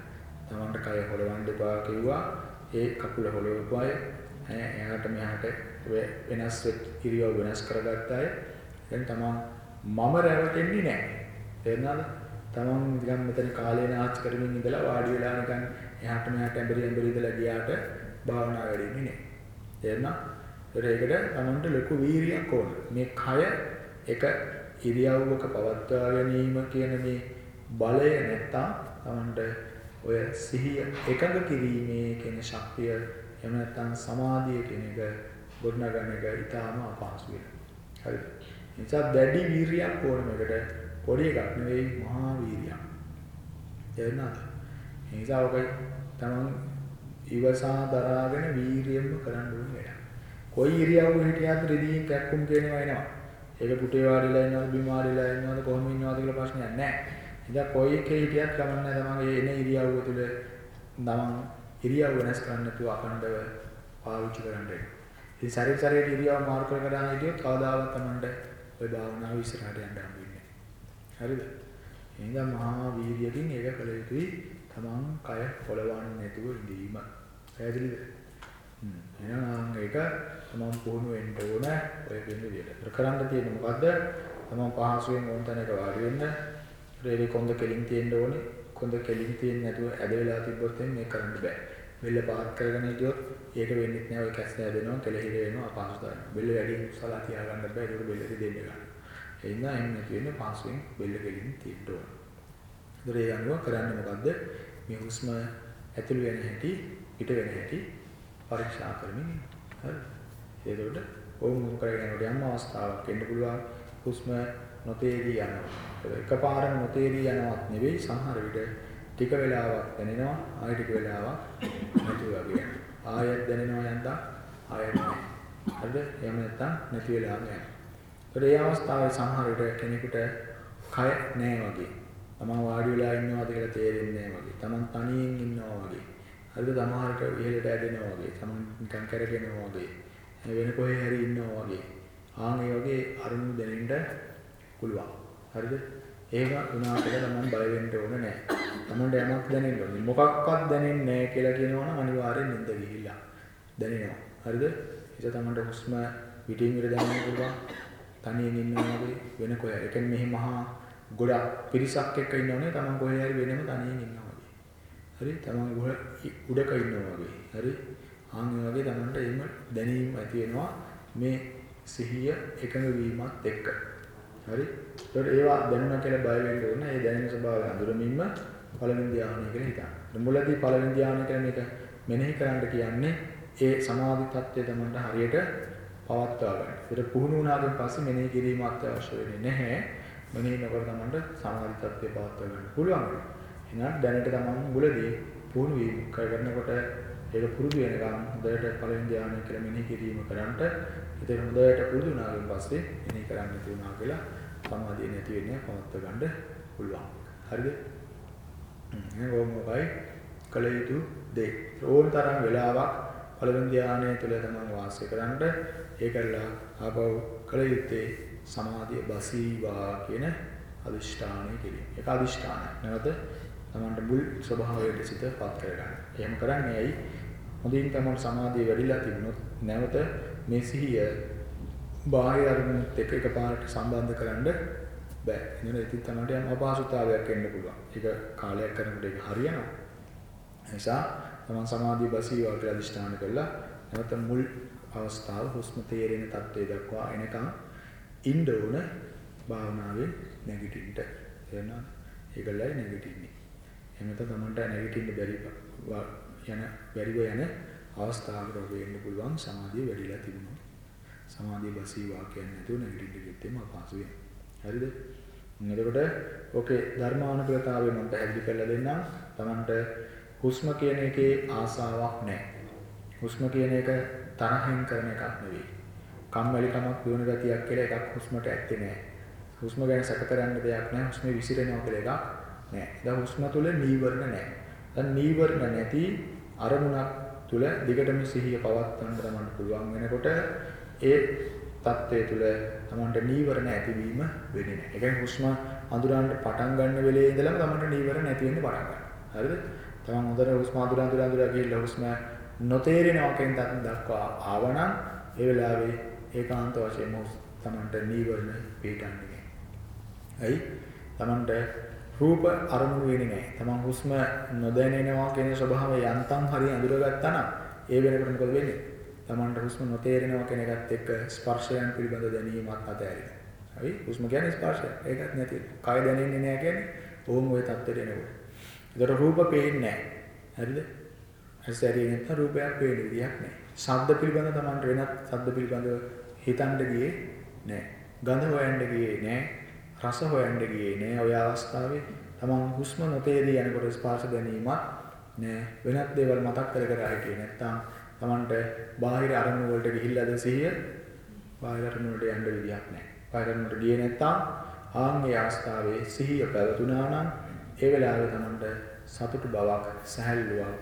තමන්ට කය හොලවන්න එපා කිව්වා. ඒ කකුල හොලවපු අය එහාට මෙහාට වෙනස් ඉරියව් වෙනස් කරගත්ත අය දැන් තමන් මම රැවටෙන්නේ නැහැ. තේරුණාද? තමන් නිකන් මෙතන කාලේ නාස්ති කරමින් ඉඳලා වාඩි වෙලා නිකන් එහාට මෙහාට ඇඹරි ඇඹරි ඉඳලා ගියාට භාවනා වැඩෙන්නේ නැහැ. තේරුණා? ඒකට තමන්ට ලොකු වීරියක් ඕන. මේ කය එක ඉරියව්වක පවත්වා ගැනීම කියන මේ බලය නැත්තම් Tamanට ඔය සිහිය එකඟ කිරීමේ කියන ශක්තිය එහෙම නැත්නම් සමාධිය කියන එක ගොඩනගන එක ඊටාම අපහසු වෙනවා. හරිද? නිසා දැඩි වීරියක් ඕන මේකට පොඩි එකක් නෙවෙයි මහා වීරියක්. තේරුණාද? ඒ නිසා ඔක තමන් ඉවසා දරාගෙන වීරියෙන්ම කරන්න ඕනේ වැඩක්. කොයි ඉරියව්ව හිටියත් රෙදීන් කැක්කුම් කියනවා එනවා. ඒක පුටේ වාඩිලා ඉන්නවද බිම වාඩිලා ඉන්නවද කොහොම ඉන්නවද කියලා ප්‍රශ්නයක් නැහැ. ඉතින් කොයි එකේ හිටියත් කමන්නේ තමන්ගේ එන ඉරියව්ව තුළ තමන් ඉරියව් වෙනස් කරන්න නැතුව අඛණ්ඩව පාවිච්චි කරන්න වෙනවා. ඉතින් ශරීර ශරීර ඉරියව් මාරු කර කර හිටියොත් කවදාවත් තමන්ට ওই භාවනාව ඉස්සරහට යන්න හම්බෙන්නේ නැහැ. හරිද? එහෙනම් මහා වීර්යයෙන් ඒක කළ යුතුයි. තමන් කය පොළවන්නේ නැතුව ඉඳීම. පැහැදිලිද? හ්ම්. එහෙනම් ඒක තමන් පුහුණු වෙන්න ඕන ඔය කියන විදිහට. කරන්න තියෙන්නේ මොකද්ද? තමන් පහසුවෙන් ඕන තැනක වාඩි වෙන්න. රේලි කොන්ද කෙලින් තියෙන්න ඕනේ. කොන්ද කෙලින් තියෙන්නේ නැතුව ඇද වෙලා තිබ්බොත් මේක කරන්න බෑ. බෙල්ල පාත් කරගෙන හිටියොත් ඒක වෙන්නේ නැහැ. ඔය කැස්ස හැදෙනවා, කෙලහිර වෙනවා, අපහසුතාවය. බෙල්ල වැඩි උසලා තියාගන්න බෑ. ඒක බෙල්ල දෙන්න ගන්න. ඒ නිසා එහෙම නැති වෙන්නේ පහසුවෙන් බෙල්ල කෙලින් තියෙන්න ඕන. ඒතර ඒ අනුව කරන්නේ මොකද්ද? මේ හුස්ම ඇතුළු වෙන හැටි, පිට වෙන හැටි පරීක්ෂා කරමින් හරි. ඒකෝට ඕම් මොකක් කරගෙන යනකොට යම් අවස්ථාවක් එන්න පුළුවන් හුස්ම නොතේරී යනවා. එකපාරම නොතේරී යනවත් නෙවෙයි සමහර විට ටික වෙලාවක් දැනෙනවා ආයෙ ටික වෙලාවක් නැති වගේ යනවා. ආයෙත් දැනෙනවා යන්දා ආයෙත් නැහැ. හරිද? එහෙම නැත්තම් නැති වෙලාවම යනවා. ඒතර ඒ අවස්ථාවේ සමහර විට කෙනෙකුට කය නැහැ වගේ. තමන් වාඩි වෙලා ඉන්නවාද කියලා තේරෙන්නේ නැහැ වගේ. තමන් තනියෙන් ඉන්නවා වගේ. හරිද? සමහරට ඉහළට ඇදෙනවා වගේ. තමන් නිකන් කරගෙනවා වගේ. වෙන කොහේ හරි ඉන්නවා වගේ. ආන් ඒ වගේ අරුණු දැනෙන්න පුළුවන්. හරිද? ඒක වුණාට තමන් බය වෙන්න ඕන නැහැ. තමන්ට යමක් දැනෙන්න ඕනේ. මොකක්වත් දැනෙන්නේ නැහැ කියලා කියනවනම් අනිවාර්යෙන් නින්ද ගිහිල්ලා දැනෙනවා. හරිද? ඒක තමන්ට හුස්ම පිටින් විතර දැනෙන්න පුළුවන්. තනියෙන් ඉන්නවා වගේ වෙන කොහේ. ඒ කියන්නේ මෙහි මහා ගොඩක් පිරිසක් එක්ක ඉන්නවනේ තමන් කොහේ හරි වෙනම තනියෙන් ඉන්නවා වගේ. හරි? තමන් උඩක ඉන්නවා වගේ. හරි? ආන් වගේ තමන්ට එහෙම දැනීම ඇති වෙනවා මේ සිහිය එකඟ වීමත් එක්ක. හරි? ඒකට ඒවා දැනුණා කියලා බය වෙන්න ඕනේ. ඒ දැනෙන ස්වභාවය අඳුරමින්ම පළවෙනි ධානය කියලා හිතන්න. මුලදී පළවෙනි ධානය කියලා මේක මෙනෙහි කරන්න කියන්නේ ඒ සමාධි තත්ත්වය තමන්ට හරියට පවත්වා ගන්න. ඒක පුහුණු වුණාට පස්සේ මෙනෙහි කිරීම අත්‍යවශ්‍ය වෙන්නේ නැහැ. මෙනෙහි නොකර තමන්ට සමාධි තත්ත්වය පවත්වා ගන්න පුළුවන්. එහෙනම් දැනට තමන් මුලදී පුහුණු වීම කරනකොට ඒක පුරුදු වෙනකම් හොඳට පළවෙනි ධානය කියලා මෙනෙහි කිරීම කරන්ට ඉතින් හොඳට පුරුදු වුණාන් පස්සේ මෙනෙහි කරන්න තියුණා කියලා සමාධිය නැති වෙන්නේ පවත්ව ගන්න පුළුවන්. හරිද? එහෙනම් කොහොමයි කල යුතු දේ. ඕන තරම් වෙලාවක් පළවෙනි ධානය තුළ තමන් වාසය කරන්න ඒ කරලා ආපහු කල යුත්තේ සමාධිය බසීවා කියන අදිෂ්ඨානය කිරීම. ඒක අදිෂ්ඨානය. නැවත තමන්ට මුල් ස්වභාවයට සිතපත් කරගන්න. එහෙම කරන්නේ ඇයි? හොඳින් තමන්ට සමාධිය වැඩිලා තිබුණොත් නැවත මේ සිහිය බාහිර අරමුණුත් එක්ක එකපාරට සම්බන්ධ කරන්න බෑ. එනවා ඉතින් තමන්ට යම් අපහසුතාවයක් එන්න පුළුවන්. ඒක කාලයක් කරනකොට ඒක හරියනවා. නිසා තමන් සමාධිය බසීවා කියලා අදිෂ්ඨාන කළා. නැවත මුල් අවස්ථාව හුස්ම තේරෙන තත්ත්වය දක්වා එනකම් ඉන්න ඕන භාවනාවේ නැගිටින්න. තේරෙනවද? ඒකලයි නැගිටින්නේ. එහෙම නැත්නම් තමන්ට නැගිටින්න බැරි යන බැරිව යන අවස්ථාවකට වෙන්න පුළුවන් සමාධිය වැඩිලා තිබුණොත්. සමාධිය බසී වාක්‍යයක් නැතුව නැගිටින්න කිව්වෙම අපහසු වෙනවා. හරිද? එතකොට ඕකේ ධර්මානුකූලතාවය මම පැහැදිලි කරලා දෙන්නම්. තමන්ට හුස්ම කියන එකේ ආසාවක් නැහැ. හුස්ම කියන එක තරහින් කරන එකක් නෙවෙයි. කම්මැලිකමක් දුවන ගතියක් කියලා එකක් හුස්මට ඇත්තේ නැහැ. හුස්ම ගැන සැක කරන්න දෙයක් නැහැ. හුස්ම විසිරෙනවා කියලා එකක් නැහැ. දැන් හුස්ම තුල නීවරණ නැහැ. දැන් නීවරණ නැති අරමුණක් තුල දිගටම සිහිය පවත්වන්න තමන්ට පුළුවන් වෙනකොට ඒ தත්ත්වය තුල තමන්ට නීවරණ ඇතිවීම වෙන්නේ නැහැ. ඒ කියන්නේ හුස්ම අඳුරන්න පටන් ගන්න වෙලේ ඉඳලම තමන්ට නීවරණ නැති වෙන්න පටන් ගන්නවා. හරිද? තමන් හොඳට හුස්ම අඳුර අඳුර අඳුර ගිහිල්ලා හුස්ම නොතේරෙනවා කියන දක්වා ආවනම් ඒ වෙලාවේ ඒකාන්ත වශයෙන්ම තමන්ට නීවරණ පිටන්නේ. ඇයි? තමන්ට රූප අරමුණු වෙන්නේ නැහැ. තමන් හුස්ම නොදැනෙනවා කියන ස්වභාවය යන්තම් හරිය අඳුරගත්තා නම් ඒ වෙනකොට මොකද වෙන්නේ? තමන්ට හුස්ම නොතේරෙනවා කියන එකත් එක්ක ස්පර්ශයන් පිළිබඳ දැනීමක් අතහැරෙනවා. හරි? හුස්ම කියන්නේ ස්පර්ශය. ඒකත් නැති. කය දැනෙන්නේ නැහැ කියන්නේ ඕම් ওই තත්ත්වයට එනකොට. ඒතර රූප පේන්නේ නැහැ. හරිද? ඇස් ඇරියේ නැත්නම් රූපයක් පේන විදියක් නැහැ. ශබ්ද පිළිබඳ තමන්ට වෙනත් ශබ්ද පිළිබඳව හිතන්න ගියේ නැහැ. ගඳ හොයන්න ගියේ නැහැ. රස හොයන්න ගියේ නැහැ. ඔය අවස්ථාවේ තමන් හුස්ම නොතේරී යනකොට ස්පර්ශ ගැනීමත් නෑ වෙනත් දේවල් මතක් කර කර හිටියේ නැත්තම් තමන්ට බාහිර අරමුණු වලට ගිහිල්ලාද සිහිය බාහිර අරමුණු වලට යන්න විදියක් නෑ. බාහිර අරමුණට ගියේ නැත්තම් ආන්ගේ අවස්ථාවේ සිහිය පැවතුනා නම් ඒ වෙලාවේ තමන්ට සතුටු බවක් සැහැල්ලුවක්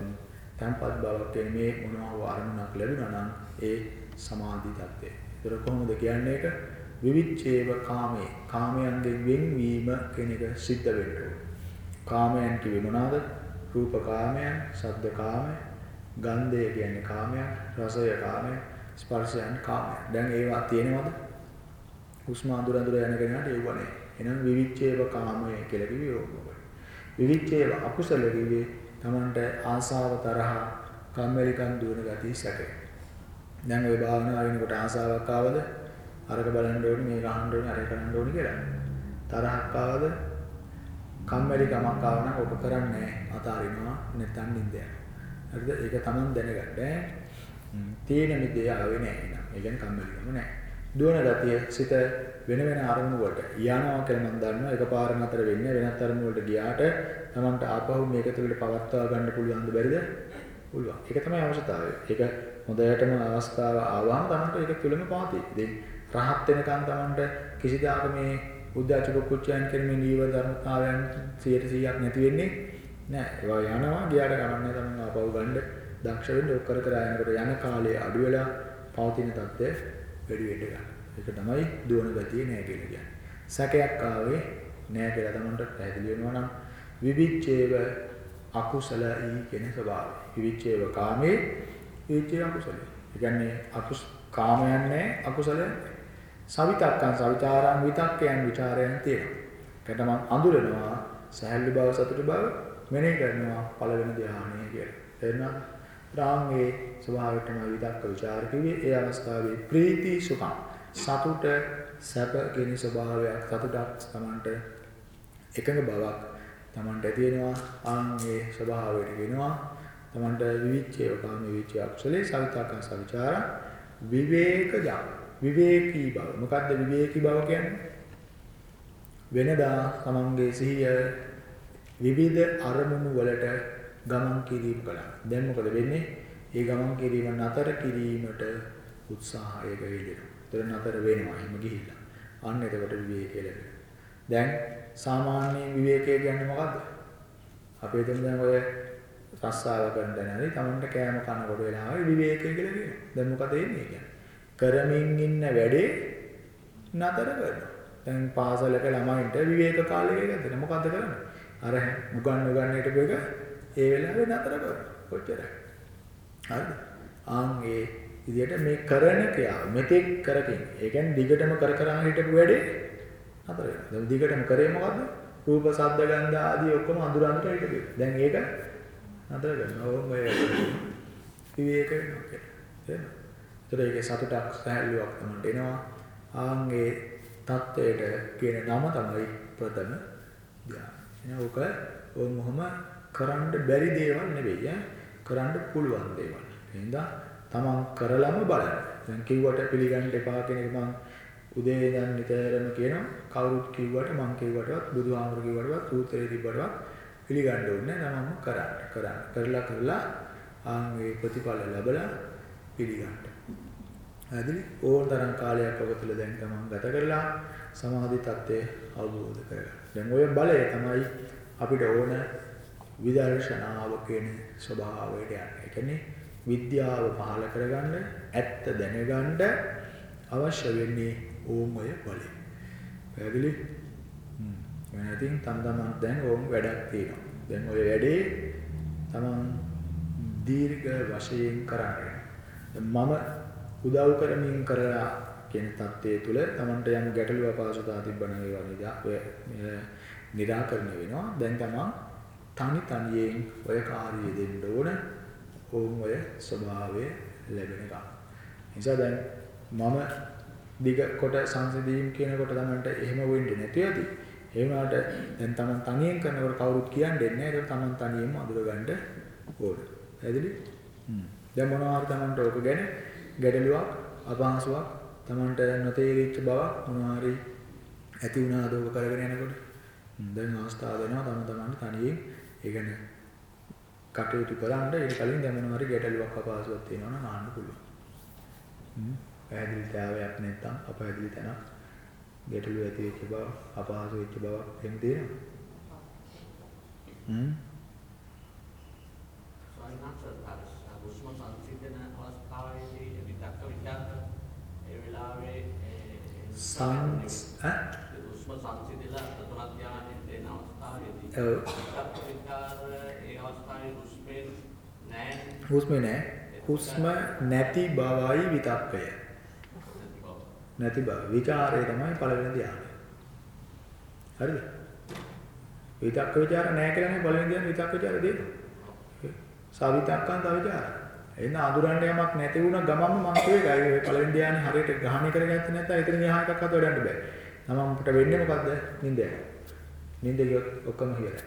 තැම්පත් බවක් කියන මේ මොනවා හෝ අරමුණක් ලැබුණා නම් ඒ සමාධි තත්ත්වය. ඒක කොහොමද කියන්නේ ඒක? විවිච්ඡේව කාමේ කාමයන්ගෙන් වෙන්වීම කියන එක සිද්ධ වෙන්න ඕන. කාමයන් කිව්වේ මොනවාද? රූප කාමයන්, ශබ්ද කාමයන්, ගන්ධය කියන්නේ කාමයන්, රසය කාමයන්, ස්පර්ශයන් කාමයන්. දැන් ඒවා තියෙනවද? හුස්ම අඳුර අඳුර යන කෙනාට ඒව නැහැ. එහෙනම් විවිච්ඡේව කාමය කියලා කිව්වේ ඕක. විවිච්ඡේව අකුසල කිව්වේ Tamanට ආසාව තරහ කම්මැලිකම් දුවන ගතිය සැකේ. දැන් ওই භාවනාව වෙනකොට ආසාවක් ආවද? අරක බලන්න ඕනේ, මේක අහන්න ඕනේ, අරක කරන්න ඕනේ කියලා. තරහක් ආවද? කම්මැලි කමක් ආව නම් ඔබ කරන්නේ අතාරිනවා නැත්නම් නින්ද යනවා. හරිද? ඒක Taman දැනගන්න ඈ. තීන මිදේ ආවේ නැහැ නේද? ඒ කියන්නේ කම්මැලිකම නැහැ. දුවන ගතිය සිත වෙන වෙන අරමුණු වලට යනවා කියලා මම දන්නවා. එකපාර නතර වෙන්නේ වෙනත් අරමුණු වලට ගියාට Tamanට ආපහු මේක තුළට පවත්වා ගන්න පුළුවන්ද බැරිද? පුළුවන්. ඒක තමයි අවශ්‍යතාවය. ඒක හොඳටම අවස්ථාව ආවම Tamanට ඒක තුළම පාතී. ඉතින් රහත් වෙනකන් Tamanට කිසිදාක මේ උද්දාචක කුච්චයන් කියන මේ නීවර ධර්මතාවයන් 100%ක් නැති වෙන්නේ නෑ. ඒවා යනවා ගියාට ගමන්නේ තමයි ආපහු ගන්න දක්ෂ වෙන්න ඔක් කර කර යනකොට යන කාලය අඩු වෙලා පවතින තත්ත්වය වැඩි වෙන්න ගන්නවා. ඒක තමයි දුවන ගතිය නෑ කියලා කියන්නේ. සැකයක් ආවේ නෑ කියලා තමන්ට පැහැදිලි වෙනවා නම් විවිච්ඡේව අකුසලයි කියන ස්වභාවය. විවිච්ඡේව කාමේ විවිච්ඡේව අකුසලයි. ඒ කියන්නේ අකුස කාමයන් නෑ අකුසලයන් නෑ. සවිතක්කන් සවිතාරං විතක්කයන් ਵਿਚාරයන් තියෙනවා. ඒකට මම අඳුරනවා සහැල්ලු බව සතුට බව මෙනෙහි කරනවා පළවෙනි ධ්‍යානය කියලා. එනවා රාංගේ ස්වභාවයටම විතක්ක ਵਿਚාර කිව්වේ ඒ අවස්ථාවේ ප්‍රීති සුඛං සතුට සැප කියන ස්වභාවයක් සතුටක් Tamanට එකඟ බවක් Tamanට ඇති වෙනවා. ආංගේ ස්වභාවයට වෙනවා තමන්ට විවිච්චේ කාම විවිච්චේ අක්ෂලේ සවිතාකං සවිචාර විවේකජා විවේකී බව. මොකද්ද විවේකී බව කියන්නේ? වෙනදා තමන්ගේ සිහිය විවිධ අරමුණු වලට ගමන් කිරීම කළා. දැන් මොකද වෙන්නේ? ඒ ගමන් කිරීම නතර කිරීමට උත්සාහයක යෙදෙනවා. ඒතර නතර වෙනවා එහෙම ගිහිල්ලා. අන්න එතකොට විවේකය ලැබෙනවා. දැන් සාමාන්‍ය විවේකය කියන්නේ මොකද්ද? අපේ දෙන්න දැන් ඔය රස්සාව කරන දැනරි තමන්ට කෑම කනකොට වෙලාවෙ විවේකය කියලා කියනවා. දැන් මොකද එන්නේ කියන්නේ? කරමින් ඉන්න වැඩේ නතර කරනවා. දැන් පාසලක ළමයින්ට විවේක කාලය ගන්න මොකද්ද කරන්නේ? අර උගන්න උගන්න හිටපු එක ඒ වෙලාවේ නතර කරනවා. කොච්චරයි. හරිද? ආන් ඒ විදිහට මේ කරන ක්‍රියාව මෙතෙක් කරකින්. ඒ කියන්නේ දිගටම කර කර හිටපු වැඩේ නතර වෙනවා. දැන් දිගටම කරේ මොකද්ද? රූප, ශබ්ද, ගන්ධ ආදී ඔක්කොම අඳුර අඳුර හිටපු. දැන් ඒක නතර කරනවා. ඕම ඔය විවේක වෙනවා කියන්නේ. තේරෙනවද? ඒතර ඒකේ සතුටක් සහැල්ලුවක් තමයි එනවා. ආන්ගේ தත්වයට කියන නම තමයි ප්‍රථම ධ්‍යාන. එන ඕක ඔහොම කරන්න බැරි දේවල් නෙවෙයි ඈ. කරන්න පුළුවන් දේවල්. එහෙනම් තමන් කරලම බලන්න. දැන් කිව්වට පිළිගන්න එපා කියන එක මම උදේ ඉඳන් නිතරම කියනවා. කවුරුත් කිව්වට මං කිව්වටවත් බුදුහාමුදුරු කිව්වටවත් සූත්‍රයේ තිබ්බටවත් පිළිගන්න ඕනේ නැහැ. තමන්ම කරන්න. කරන්න. කරලා කරලා ආන්ගේ ප්‍රතිඵල ලැබලා පිළිගන්න. හරිද? ඕන තරම් කාලයක් ඔබ තුළ දැන් තමන් ගත කරලා සමාධි තත්ත්වය අවබෝධ කරගන්න. දැන් ওই බලය තමයි අපිට ඕන විදර්ශනාව කියන ස්වභාවයට යන්නේ. ඒ කියන්නේ විද්‍යාව පහල කරගන්න, ඇත්ත දැනගන්න අවශ්‍ය වෙන්නේ ඕමය බලය. පැහැදිලි? හ්ම්. මම ඉතින් තම තමන් දැන් ඕම් වැඩක් තියෙනවා. දැන් ওই වැඩේ තමන් දීර්ඝ වශයෙන් කරන්නේ. මම උදව් කරමින් කරලා කියන தත්ත්වයේ තුල Tamanට යම් ගැටලු අපහසුතා තිබ්බනම් ඒවා නිදා ඔය නිරාකරණය වෙනවා. දැන් තමන් තනි තනියෙන් ඔය කාර්යය දෙන්න ඕන. ඕම් ඔය ස්වභාවය ලැබෙනකම්. නිසා දැන් මම දිග කොට සංසිඳීම් කියනකොට Tamanට එහෙම වෙන්නේ නැති ඇති. ඒ වුණාට දැන් තමන් තනියෙන් කරනකොට කවුරුත් කියන්නේ නැහැ. ඒක තමන් තනියෙන්ම අඳුරගන්න ඕන. පැහැදිලි? හ්ම්. දැන් මොනවා හරි තමන්ට ඕක ගැන ගැටලුවක්, අපහසුයක්, තමන්ට නොතේරිච්ච බවක් මොනවා හරි ඇති වුණාද ඕක කරගෙන යනකොට? දැන් අවස්ථාව දෙනවා තම තමන්ට තනියෙන් ඒ කියන්නේ කටයුතු කරන්න ඊට කලින් දැන් මොනවා හරි ගැටලුවක් අපහසුවක් තියෙනවා නම් ආන්න පුළුවන්. හ්ම්. පැහැදිලි තාවයක් නැත්නම් අපහැදිලි තැනක් ගැටලු ඇති වෙච්ච බව අපහසු වෙච්ච බවක් එහෙම තියෙනවා. හ්ම්. ස්වාමීනාත් හුස්ම සංසිඳන අවස්ථාවේදී විතක්ක විචාර ලංකාවේ සං උස්ම සංසිඳිලා තුනක් ධානයෙන් දෙන අවස්ථාවේදී ඒ අවස්ථාවේ උස්මේ නෑ. උස්මේ නෑ උස්ම නැති බවයි විතක්කය. නැති බව. විචාරය තමයි පළවෙනි ධානය හරිද? විතක්ක විචාර නෑ කියලා නේ පළවෙනි ධානය විතක්ක විචාර දෙන්නේ. සාවිතක්කන් තව විචාරය එන්න අඳුරන්න යමක් නැති වුණ ගමම මම කියේකයි ඔය පළවෙනි ධානය හරියට ග්‍රහණය කරගත්තේ නැත්නම් එතන ගියා එකක් අත වැඩන්න බෑ. තමන්ට වෙන්නේ මොකද්ද? නිින්ද යනවා. නිින්ද ගියොත් ඔක්කොම හිරයි.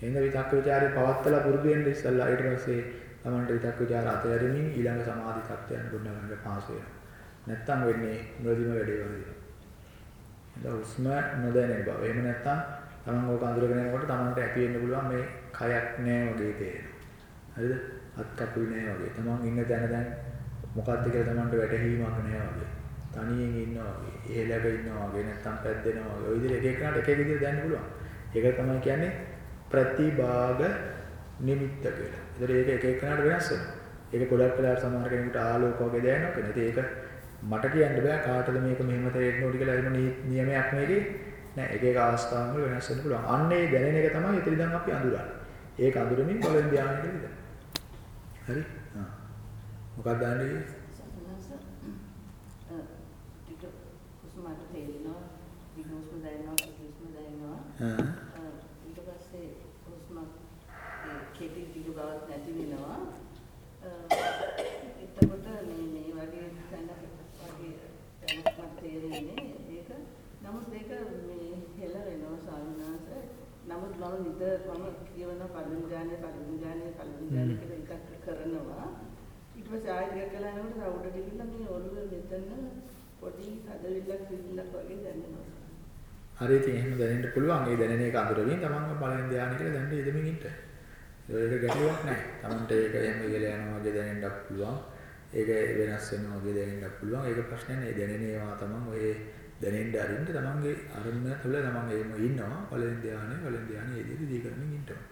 එන්න විතක්ක ਵਿਚාරේ පවත්තලා පුරුදු වෙන්න ඉස්සල්ලා ඊට පස්සේ තමන්ට විතක්ක ਵਿਚාර අතහැරෙමින් ඊළඟ සමාධි තත්ත්වයන් ගොඩනගන්න පහසු වෙනවා. නැත්තම් වෙන්නේ මුලදිම වැඩේ වගේ. එතන උස්ම නොදැනෙන බව. එහෙම නැත්තම් තමන් ඕක අඳුරගෙන යනකොට තමන්ට ඇති වෙන්න පුළුවන් මේ කයක් නෑ වගේ තේරෙනවා. හරිද? අත් කකුල් නෑ වගේ. තමන් ඉන්න තැන දැන් මොකක්ද කියලා තමන්ට වැටහීමක් නෑ වගේ. තනියෙන් ඉන්නවා වගේ. ඉහෙලක ඉන්නවා වගේ නැත්තම් පැද්දෙනවා වගේ. ඔය විදිහට එක එකනට එක එක විදිහට දැනන්න පුළුවන්. ඒක තමයි කියන්නේ ප්‍රතිභාග නිමිත්ත කියලා. ඒතර ඒක එක එකනට වෙනස් වෙනවා. ඒක ගොඩක් වෙලාවට සමහර කෙනෙකුට ආලෝක වගේ දැනෙනවා කෙනෙක්. ඒක මට කියන්න බෑ කාටද මේක මෙහෙම තේරෙන්න ඕනි කියලා එහෙම නියමයක් මේකේ නෑ. එක එක අවස්ථාන් වල වෙනස් වෙන්න පුළුවන්. අන්න ඒ දැනෙන එක තමයි එතන ඉඳන් අපි අඳුරන්නේ. ඒක අඳුරමින් බලෙන් ධානයට විතර. හරි? ආ. මොකක්ද දන්නේ? සතුනස ටික හුස්මට තේරෙනවා දිග හුස්ම දැනෙනවා කෙටි හුස්ම දැනෙනවා ආ. ඊට පස්සේ හුස්ම ඒ කෙටි දිග බවක් නැති වෙනවා එතකොට මේ මේ වගේ තැන වගේ දැනුමක් මට තේරෙන්නේ ඒක නමුත් ඒක මේ හෙල වෙනවා සාමාන්‍යස නමුත් මම නිතර මම කියවන පළවෙනි ඥානය පළවෙනි ඥානය පළවෙනි ඥානය කියලා එකක් කරනවා ඊට පස්සේ ආයෙත් දෙයක් කළා යනකොට තව උඩට ගිහිල්ලා මේ ඔළුව මෙතන පොඩි හදවිල්ලක් විල්ලක් වගේ දැනෙනවා. හරි ඉතින් එහෙම දැනෙන්න පුළුවන්. ඒ දැනෙන එක අඳුරමින් තමන්ගේ බලෙන් ධානය කියලා දැනෙන්න ඉදමින් ඉන්න. ඒක ගැටලුවක් නැහැ. තමන්ට ඒක එහෙම කියලා යනවා වගේ දැනෙන්නත් පුළුවන්. ඒක වෙනස් වෙනවා වගේ දැනෙන්නත් පුළුවන්. ඒක ප්‍රශ්නේ නෑ. දැනෙන ඒවා තමන් ඔය දැනෙන්න අරින්න තමන්ගේ අරමුණ තුළ තමන් එහෙම ඉන්නවා. බලෙන් ධානය, බලෙන් ධානය ඒ විදිහට දී කරමින් ඉන්නවා.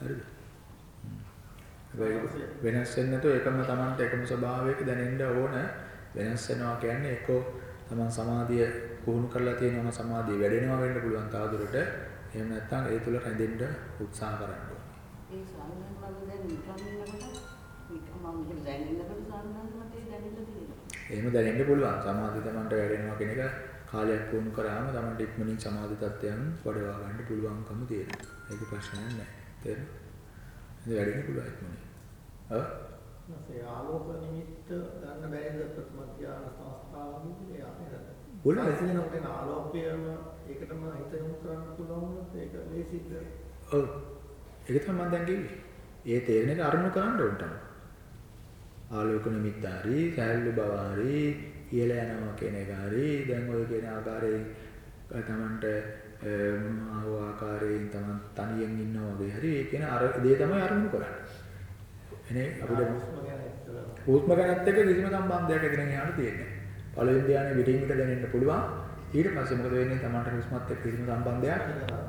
හරිද? වෙනස් වෙන්නේ නැතුව එකම තමන්ට එකම ස්වභාවයක දැනෙන්න ඕන. වෙනස් වෙනවා කියන්නේ එක්කෝ තමන් සමාධිය පුහුණු කරලා තියෙනවා සමාධිය වැඩෙනවා වෙන්න පුළුවන් තවදුරට. එහෙම නැත්නම් ඒ තුල රැඳෙන්න උත්සාහ කරන්න ඕනේ. ඒ ස්වාමීන් වහන්සේ දැන් නිකන් ඉන්නකොට නිකන් මම මෙහෙම දැනෙන්නකොට ස්වාමීන් වහන්සේ දැනෙන්න තියෙනවා. එහෙම දැනෙන්න පුළුවන්. සමාධිය තමන්ට වැඩෙනවා කියන එක කාලයක් පුහුණු කරාම තමන්ට ඉක්මනින් සමාධි තත්ත්වයන් වඩවා ගන්න පුළුවන්කම තියෙනවා. ඒක ප්‍රශ්නයක් නෑ. තේරෙනවද? ඒක වැඩෙන්න පුළුවන් ඉක්මනින්. ඔව්. නැසේ ආලෝක නිමිත්ත ගන්න බැරිද ප්‍රථම ධ්‍යාන සංස්ථාවකදී යාමේ පුළුවන්. ඇසිනකොට එන ආලෝකයම ඒකටම හිත යොමු කරන්න පුළුවන් වුණොත් ඒක ලේසිද ඔව්. ඒක තමයි මම දැන් කිව්වේ. ඒ තේරෙන එක අරමුණු කරන්න ඕන තමයි. ආලෝක නිමිත්ත හරි, සැහැල්ලු බව හරි, ඉහළ යනවා කියන එක හරි, දැන් ඔය කියන ආකාරයෙන් තමන්ට මොනවා හෝ ආකාරයෙන් තමන් තනියෙන් ඉන්නවා වගේ හරි, ඒ කියන අර දේ තමයි අරමුණු කරන්නේ. එනේ අපිට හුස්ම ගැන විතර හුස්ම ගැනත් එක්ක කිසිම සම්බන්ධයක් එතනින් එහාට තියෙන්නේ නැහැ. පළවෙනි ධානයේ විටින් විට දැනෙන්න පුළුවන්. ඊට පස්සේ මොකද වෙන්නේ? තමන්ට හුස්මත් එක්ක කිසිම සම්බන්ධයක්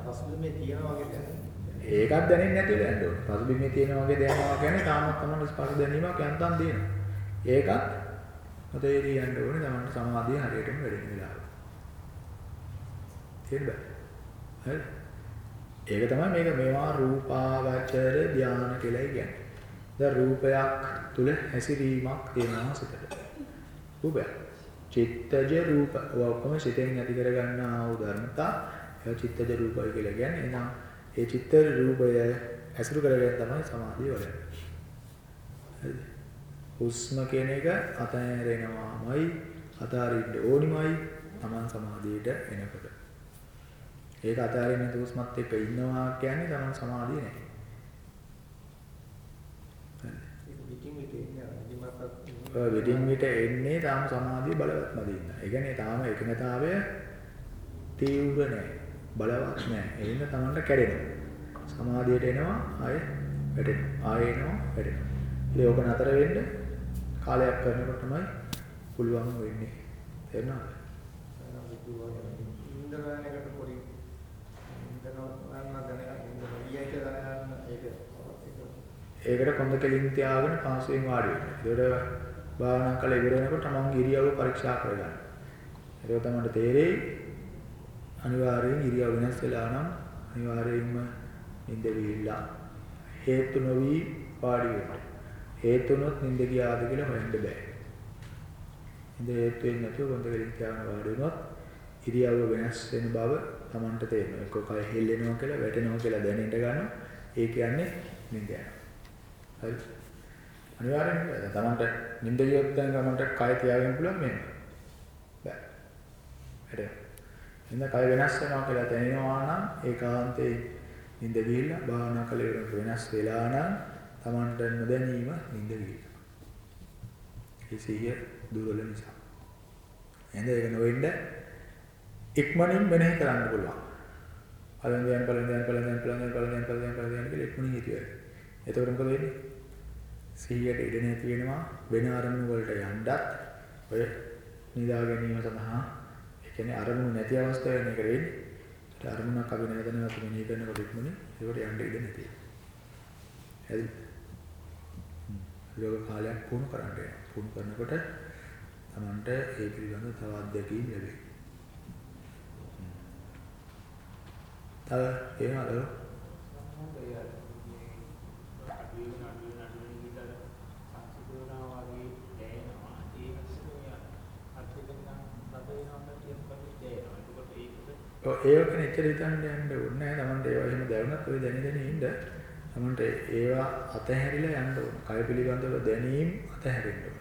පසුබිමේ තියෙනවා වගේ දැනෙනවා ඒකත් දැනෙන්නේ නැතිව යන්න ඕනේ. පසුබිමේ තියෙන වගේ දැනෙනවා කියන්නේ තාමත් තමයි ස්පර්ශ දැනීමක් යන්තම් තියෙනවා. ඒකත් නොතේරී යන්න ඕනේ තමන්ට සමාධිය හරියටම වැඩෙන වෙලාව. තේරුණාද? හරි. ඒක තමයි මේක මේවා රූපාවචර ධානය කියලා කියන්නේ. දැන් රූපයක් තුල හැසිරීමක් තියෙනවා සිතට. රූපයක්. චිත්තජ රූප. ඔය ඔක්කොම සිතෙන් ඇති කරගන්නා වූ ධර්මතා ඒ චිත්තජ රූපය කියලා කියන්නේ. එහෙනම් ඒ චිත්ත රූපය ඇසුරු කරගෙන තමයි සමාධිය වඩන්නේ. හරිද? හුස්ම කියන එක අතහැරෙනවාමයි අතාරින්න ඕනිමයි Taman සමාධියට එනකොට. ඒක අතාරින්න නැතුව හුස්මත් එක්ක ඉන්නවා කියන්නේ තමන් සමාධිය නෑ. ඒක විකින් විට ඉන්නේ නිදිමතත් ඔය විදින් විට එන්නේ තාම සමාධිය බලවත් නැති ඉන්න. ඒ කියන්නේ තාම එකඟතාවය තීව්‍ර නෑ. බලවත් නෑ. ඒ හින්දා තමන්ට කැඩෙනවා. සමාධියට එනවා ආය වැටෙනවා. ආය එනවා වැටෙනවා. ඉතින් ඕක නතර වෙන්න කාලයක් කරනකොට තමයි පුළුවන් වෙන්නේ. තේරුණාද? ඉන්ද්‍රයන්කට පොඩි ඉන්ද්‍රයන් දැනගන්න ඉන්ද්‍ර ඊයක දැනගන්න ඒක අවශ්‍ය ඒකට කොන්ද කෙලින් තියාගෙන පාසයෙන් වාඩි වෙන්න. ඒකට භාවනා කළ ඉවර වෙනකොට තමන්ගේ ඉරියව්ව පරීක්ෂා කරගන්න. ඒක තමයි තේරෙයි. අනිවාර්යෙන් ඉරියව් වෙනස් වෙලා නම් අනිවාර්යෙන්ම නිින්ද ගිහිල්ලා හේතු නොවි වාඩි වෙන්න. හේතුනොත් නිින්ද ගියාද කියලා හොයන්න බෑ. නිින්ද හේතු වෙන්නේ නැතුව කොන්ද කෙලින් තියාගෙන වාඩි වුණොත් ඉරියව්ව වෙනස් වෙන බව තමන්ට තේරෙනවා. එක්ක කය හෙල්ලෙනවා කියලා වැටෙනවා කියලා දැනෙන්න ගන්නවා. ඒ කියන්නේ නිින්ද යනවා. හරි. අනිවාර්යෙන්ම තමන්ට නිින්ද ගියොත් දැන් තමන්ට කය තියාගන්න පුළුවන් මෙන්න. බෑ. හරි. එන්න කය වෙනස් වෙනවා කියලා දැනෙනවා නම් ඒකාන්තේ නිින්ද ගිහිල්ලා භාවනා කළ ඉවරනකොට වෙනස් වෙලා නම් තමන්ට නොදැනීම නිින්ද ගිහිල්ලා. ඒ සිහිය දුර්වල නිසා. එහෙනම් ඒක නොවෙන්න ඉක්මනින් මෙනෙහි කරන්න පුළුවන්. පළඳියන් පළඳියන් පළඳියන් පළඳියන් පළඳියන් පළඳියන් පළඳියන් කියලා ඉක්මනින් හිතුවේ. එතකොට මොකද වෙන්නේ? සිහියට ඉඩ නැති වෙනවා වෙන අරමුණු වලට යන්නත් ඔය නිදා ගැනීම සඳහා ඒ කියන්නේ අරමුණු නැති අවස්ථාවේ මේක වෙන්නේ. ඒ අරමුණක් අපි නැවත නැවත මෙනෙහි කරනකොට ඉක්මනින් ඒකට යන්න ඉඩ නැති වෙනවා. හරිද? ඒක කාලයක් පුහුණු කරන්න වෙනවා. පුහුණු කරනකොට Tamanට ඒ පිළිබඳව තව අත්දැකීම් ලැබෙයි. තව එහෙමද? ඔව් ඒක නෙච්චර හිතන්න යන්න ඕනේ නැහැ. Tamanට ඒවා එහෙම දැනුණත් ඔය දැන දැන ඉන්න. Tamanට ඒවා අතහැරිලා යන්න ඕන. කය පිළිබඳව දැනීම අතහැරෙන්න ඕන.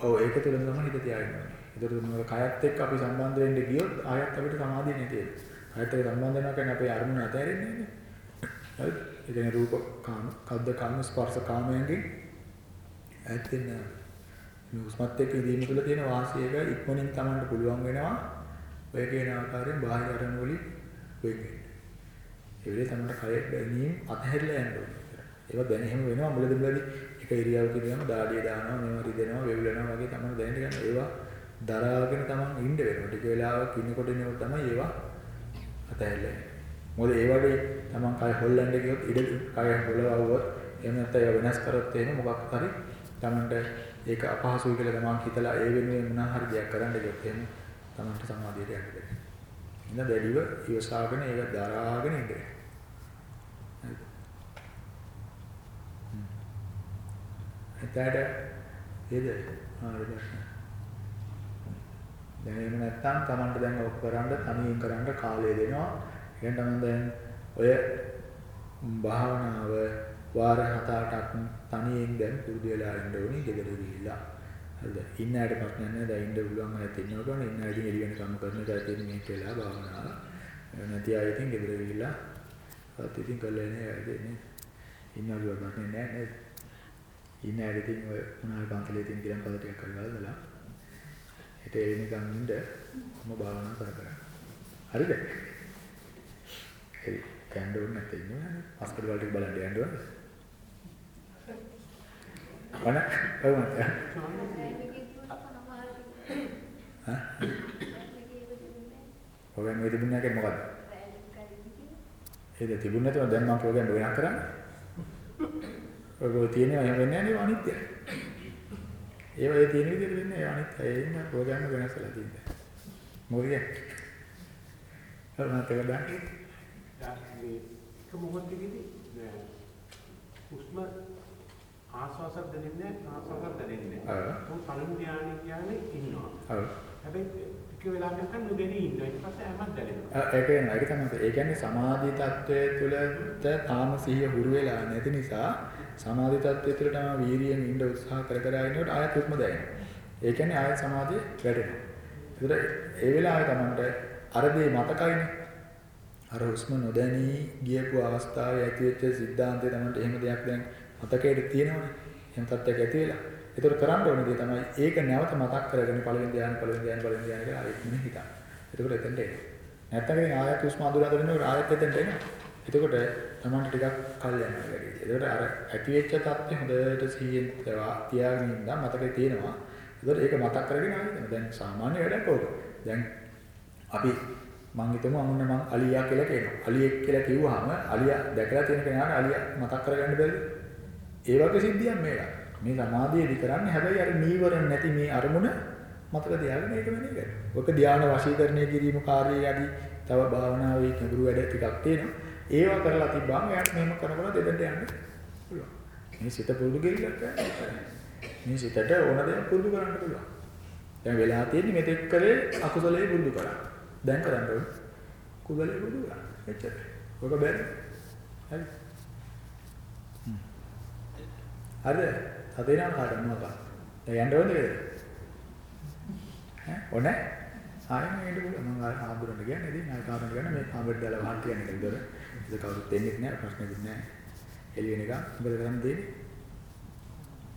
ඔව් ඒක තුළින් තමයි හිත තියාගන්න ඕනේ. ඒතර මොකද කයත් එක්ක අපි සම්බන්ධ වෙන්න ගියොත් ආයත් අපිට සමාධිය නැති වෙනවා. කයත් එක්ක සම්බන්ධ වෙනවා කියන්නේ අපේ අරමුණ අතහැරෙන්නේ නැහැ. හරිද? ඒ කියන්නේ රූප කාම, කද්ද කාම, ස්පර්ශ කාමයන්ගෙන් ඈත් වෙන්න. මේ උස්මත් එක්ක ඉඳීම තුළ තියෙන වාසියක ඉක්මනින් Tamanට පුළුවන් වෙනවා ඔය කියන ආකාරයෙන් බාහිර අරමුණු වලින් වෙන් වෙන්න. ඒ වෙලේ Tamanට කය දැනීම අතහැරලා යන්න ඕනේ. ඒක දැන එහෙම වෙනවා මුලදී මුලදී එක ඉරියව්වක ඉඳලා දාඩිය දානවා මේවා රිදෙනවා වෙවුලනවා වගේ තමයි දැනට ගන්න ඒවා දරාගෙන තමන් ඉන්න වෙනවා. ටික වෙලාවක් ඉන්නකොට ඉන්නකොට තමයි ඒවා අතහැරලා මොකද ඒ වගේ තමන් කය හොල්ලන්න ගියොත් ඉඩ කය හොලවුවොත් එහෙම නැත්නම් ඒවා වෙනස් කරොත් එහෙම මොකක් හරි තමන්ට ඒක අපහසුයි කියලා තමන් හිතලා ඒ වෙනුවෙන් මොනවා හරි දෙයක් කරන්න ගියොත් එහෙම තමන්ට සමාධියට යන්න බැහැ. ඉන්න දැඩිව ඉවසාගෙන ඒක දරාගෙන ඉන්න වෙනවා. එතකොට ඒද ආ ඒක දැන් එහෙම නැත්නම් Tamanට දැන් ඔක් කරන්න තනියෙන් කරන්න කාලය දෙනවා. එහෙනම් Taman දැන් ඔය භාවනාව වාර 7-8ක් තනියෙන් දැන් පුරුදු වෙලා ඉන්න ඕනේ ගෙදර ගිහිල්ලා. හරිද? ඉන්න ඇයට ප්‍රශ්නයක් නැහැ. දැන් ඉන්න පුළුවන් අය ඉන්නවා කියන්නේ ඉන්න අය ඉතින් එළි වෙන කම කරන කය තියෙන මේක වෙලා භාවනාව. නැති අය ඉතින් ගෙදර ගිහිල්ලා ඒත් ඉතින් කළේ නෑ ඉන්නේ. ඉන්නවලු ප්‍රශ්නේ නෑ නේද? ඉන්න ඇයට ඉතින් ඔය මොනවා පන්සලේ තියෙන ගිරම් පද ටිකක් කරලා දාලා හිත එළිනකන් ඉන්න මම භාවනා කර කර. හරිද? හරි. කැන්ඩ ඕනේ නැත්නම් ඉන්නවනේ. හොස්පිටල් වලට බලන්න යන්න ඕනේ. වන ඔව් මත. හා? ප්‍රෝග්‍රෑම් එක තිබුණේ නැහැ මොකද්ද? ඒක තිබුණ නැතුව දැන් මම ප්‍රෝග්‍රෑම් එක වෙනස් කරන්නේ. ඔය තියෙනවා එහෙම වෙන්නේ නැහැ නේ අනිත්‍යයි. ඒ තියෙන විදිහට වෙන්නේ අනිත්‍යයි. ඒ ඉන්න ප්‍රෝග්‍රෑම් එක වෙනස් වෙලා තියෙන්නේ. මොකද කියන්නේ? හරි නැත්නම් දාන්න. එක මොහොතකදී දැන් හුස්ම ආස්වාසක් දැනෙන්නේ ආස්වාසක් දැනෙන්නේ ඔව්. පළමු ධානය කියන්නේ ඉන්නවා ඔව්. හැබැයි ටික වෙලාවකට නොදැනී ඉන්නවා ඊට පස්සේ හැමත් දැනෙනවා ඒක වෙනවා. ඒක තමයි. ඒ කියන්නේ සමාධි තත්වයේ තුලට තාම සිහිය හුරු වෙලා නැති නිසා සමාධි තත්වයේ තුල තමයි වීරියෙන් ඉන්න උත්සාහ කර කර ඉන්නකොට ආයත් උත්ම දැනෙනවා. ඒ කියන්නේ ආයත් සමාධිය වැඩෙනවා. ඒතර ඒ වෙලාවේ Tamanට අර දේ මතකයිනේ. අර හුස්ම නොදැනී ගියපු අවස්ථාවේ ඇතිවෙච්ච සිද්ධාන්තය Tamanට එහෙම දෙයක් දැන් මතකයේ තියෙනවනේ. එහෙම තත්ත්වයක් ඇති වෙලා. ඒතර කරන්න ඕනේ දේ තමයි ඒක නැවත මතක් කරගෙන පළවෙනි ධ්‍යාන පළවෙනි ධ්‍යාන පළවෙනි ධ්‍යාන කියලා ආයෙත් මෙහෙ හිතන්න. එතකොට එතනට එනවා. නැත්තම් ඉතින් ආයෙත් හුස්ම අඳුරා දෙනකොට ආයෙත් එතනට එනවා. එතකොට Tamanට ටිකක් කල් යනවා වැඩි. එතකොට අර ඇතිවෙච්ච தත්ත්වය හොඳට සිහියෙන් තියාගෙන ඉඳන් මතකේ තියෙනවා. එතකොට ඒක මතක් කරගෙන ආයෙත් දැන් සාමාන්‍ය වැඩක් ඕක. දැන් අපි මං හිතමු අමුන්න මං අලියා කියලා කියනවා. අලියෙක් කියලා කිව්වහම අලියා දැකලා තියෙන කෙනාට අලියා මතක් කරගන්න බැරිද? ඒ වගේ සිද්ධියක් මේක. මේ සමාධියේදී කරන්නේ හැබැයි අර නීවරණ නැති මේ අරමුණ මතක තියාගෙන ඒක වෙන්නේ නැහැ. ඔක ධානය වශීකරණය කිරීම කාර්යය යටි තව භාවනාවේ කෙඹුරු වැඩ ටිකක් තියෙනවා. ඒවා කරලා තිබ්බම එයාට මෙහෙම කරනකොට දෙදෙන්ට යන්න පුළුවන්. මේ සිත පුරුදු කෙරෙලක් මේ සිතට ඕන දේ පුරුදු කරන්න පුළුවන්. දැන් වෙලා තියෙන්නේ මෙතෙක් කරේ අකුසලයේ පුරුදු කරා. දැන් කරන්න ඕනේ කුසලයේ පුරුදු කරා. එච්චරයි. ඔක බැරි. හරි. හරිද? හතේනම් කාටද මොකක්ද? දැන් යන්න ඕනද කියලා? ඈ ඕනේ? ආයෙත් එන්න පුළුවන්. මම ආම්බුරන්ට කියන්නේ ඉතින් ආයෙ කාටද ගන්න මේ ආම්බුරට දාලා වහන් කියන්නේ නේද? ඒක කවුරුත් දෙන්නේ නැහැ ප්‍රශ්නෙකුත් නැහැ. එළිය වෙනකම් මොකද කරන්න දෙන්නේ?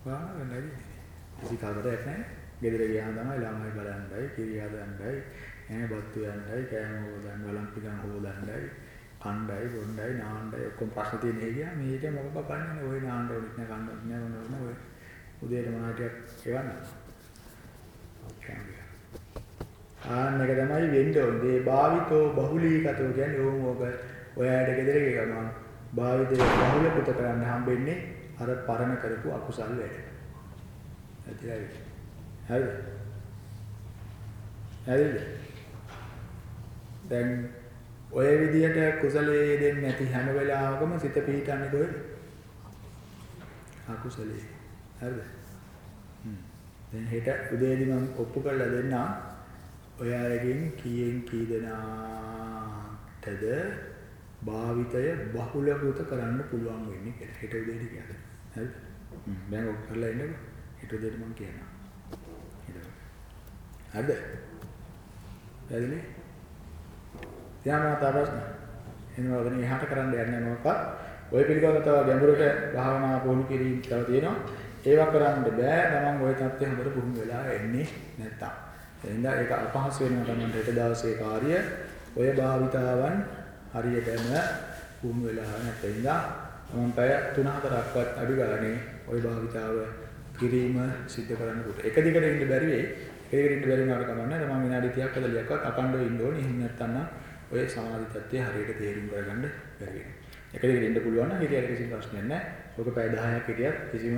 වාහන නැති. කිසි කාටවත් නැහැ. ගෙදර ගියාම තමයි ළමයි බලන්නයි, කිරි හදන්නයි, ඈ බත්තු යන්නයි, කෑම හොදන්න, වලම් පිටන් හොදන්නයි, කණ්ඩායි, බොණ්ඩායි, නාණ්ඩායි ඔක්කොම ප්‍රශ්න තියෙන හේගියා මේක මොකක් බපන්නේ ඔය නාණ්ඩ ඕනෙත් නෑ, කන්න ඕනෙත් නෑ, මොනවද නෑ ඔය උදේට මොනාටියක් එවන්න. ආන්න එක තමයි වෙන්න ඕනේ. භාවිතෝ බහුලීකතෝ කියන්නේ ඕම ඕක ඔයාලට ගෙදර ගියම භාවිතේ බහුල පුත කරන්න හම්බෙන්නේ අර පරණ කරපු අකුසල් වැඩ. ඇතිලායි. හරිද? හරිද? දැන් ඔය විදිහට කුසලයේ දෙන්නේ නැති හැම වෙලාවකම සිත පිහිටන්නේ කොහෙද? අකුසලයේ. හරිද? හ්ම්. දැන් හෙට උදේදී මම ඔප්පු කරලා දෙන්නම්. ඔයාලගෙන් කීයෙන් කී දෙනාටද භාවිතය බහුලකృత කරන්න පුළුවන් වෙන්නේ කියලා. හෙට උදේට කියන්න. හරිද? දැන් ඔක් කරලා ඉන්නකෝ. හෙට උදේට මම කියනවා. හරිද? පැහැදිලි? ධ්‍යාන තාපස්න. එනවා වෙන එහාට කරන්න යන්නේ මොකක්ද? ওই පිළිබඳව තව ගැඹුරට භාවනා පොහුණු කිරීම තව තියෙනවා. ඒවා කරන්න බෑ. තමන් ওই தත්ත්වයට හොඳට පුහුණු වෙලා එන්නේ නැත්තම්. එහෙනම් ඒක අපහසු වෙනවා තමයි හෙට දවසේ කාර්ය. ඔය භාවිතාවන් හරියටම පුහුණු වෙලා නැත්නම් මම පැය 3-4ක්වත් අඩු ගානේ ওই භාවිතාව කිරීම සිද්ධ කරන්නකොට එක දිගට ඉන්න බැරි වෙයි. එක දිගට ඉන්න බැරි වුණාට කමන්නේ. තමන් විනාඩි 30ක් 40ක්වත් අකණ්ඩව ඉන්න ඕනේ. එහෙම නැත්නම් ඔය සමාධි තත්ත්වය හරියට තේරුම් කරගන්න බැරි වෙනවා. එක දිගට ඉන්න පුළුවන් නම් හිතේ කිසි ප්‍රශ්නයක් නැහැ. ඔක පැය 10ක් හිටියත් කිසිම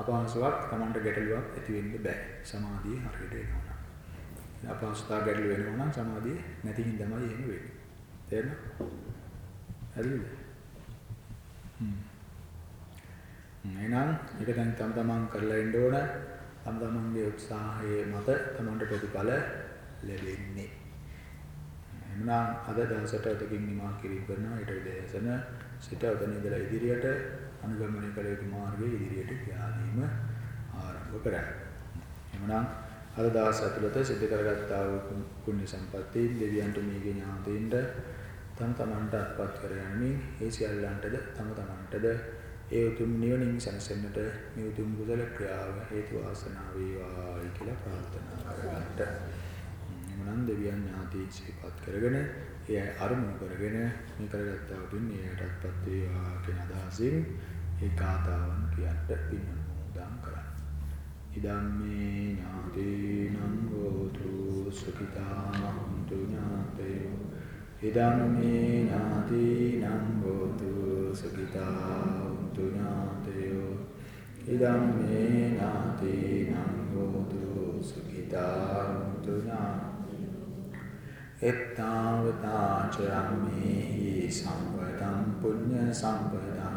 අපහසුාවක් Tamanට ගැටලුවක් ඇති වෙන්න බෑ. සමාධිය හරියට එනවා. අපහසුතාව ගැටලු වෙනවා නම් සමාධිය නැති හින්දාමයි එහෙම වෙන්නේ. තේරෙනවද? හරිද? හ්ම්. එහෙනම් ඒක දැන් තම තමන් කරලා ඉන්න ඕන. තම තමන්ගේ උත්සාහයේ මත තමන්ට ප්‍රතිඵල ලැබෙන්නේ. එහෙනම් අද දවසට ඔතකින් නිමා කිරීම කරනවා. ඊට උදෑසන සිට ඔතන ඉඳලා ඉදිරියට අනුගමනය කළ යුතු මාර්ගයේ ඉදිරියට යාදීම ආරම්භ කරන්න. එහෙනම් අද දවස් ඇතුළත සිද්ධ කරගත්තා වූ පුණ්‍ය සම්පatti දෙවියන්ට මේගේ ඥාතීන්ට තම තමන්ට අත්පත් කර ගැනීම ඒ සියල්ලන්ටද තම තමන්ටද ඒ උතුම් නිවනින් සැනසෙන්නට මේ උතුම් කුසල ක්‍රියාව හේතු වාසනා වේවායි කියලා ප්‍රාර්ථනා කරගන්නට. එමනම් දෙවියන් ඥාතීන් සිහිපත් කරගෙන ඒ අරමුණු කරගෙන මේ කරගත්තා වූ මේ යටත්පත් වේවා කියන අදහසින් ඒ කාතාවන් කියන්න පින් අනුමෝදන් කරන්න. ඉදම්මේ ඥාතීනං හෝතු සුඛිතා හොන්තු ඥාතයෝ ඉදම්මේ ඥාතීනං හෝතු සුඛිතා හොන්තු ඥාතයෝ ඉදම්මේ ඥාතීනං හෝතු සුඛිතා හොන්තු ඥාතයෝ එත්තාවතා චරම්මේහි සම්පතං පුඤ්ඤ සම්පතං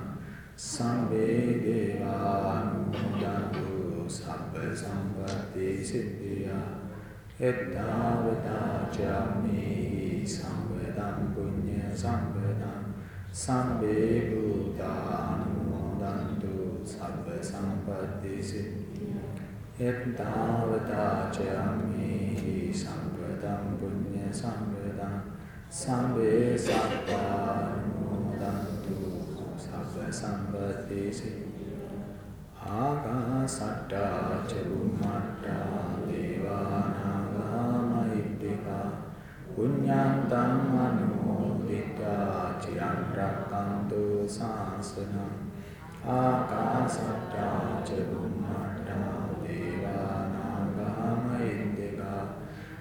සම්වේ දේවානුමෝදන්තු සබ්බ සම්පatti සිද්ධියා එත්තාවතා චරම්මේහි සම්පතං පුඤ්ඤ සම්පතං සම්වේ භූතානුමෝදන්තු සබ්බ සම්පatti සිද්ධියා එත්තාවතාචයම්හි සම්පතම් පුඤ්ඤ සම්පතං සම්බේ සත්තානුමෝදන්තු සබ්බ සම්පති ආකාසට්ටා ච බුම්මට්ටා දේවානාගා මහිද්దికා පුඤ්ඤන්තං අනුමෝදිතා චිරන් රක්칸තු සාසනං ආකාශට්ටා ච බුම්මට්ටා දේවා නාග මහින්දිකා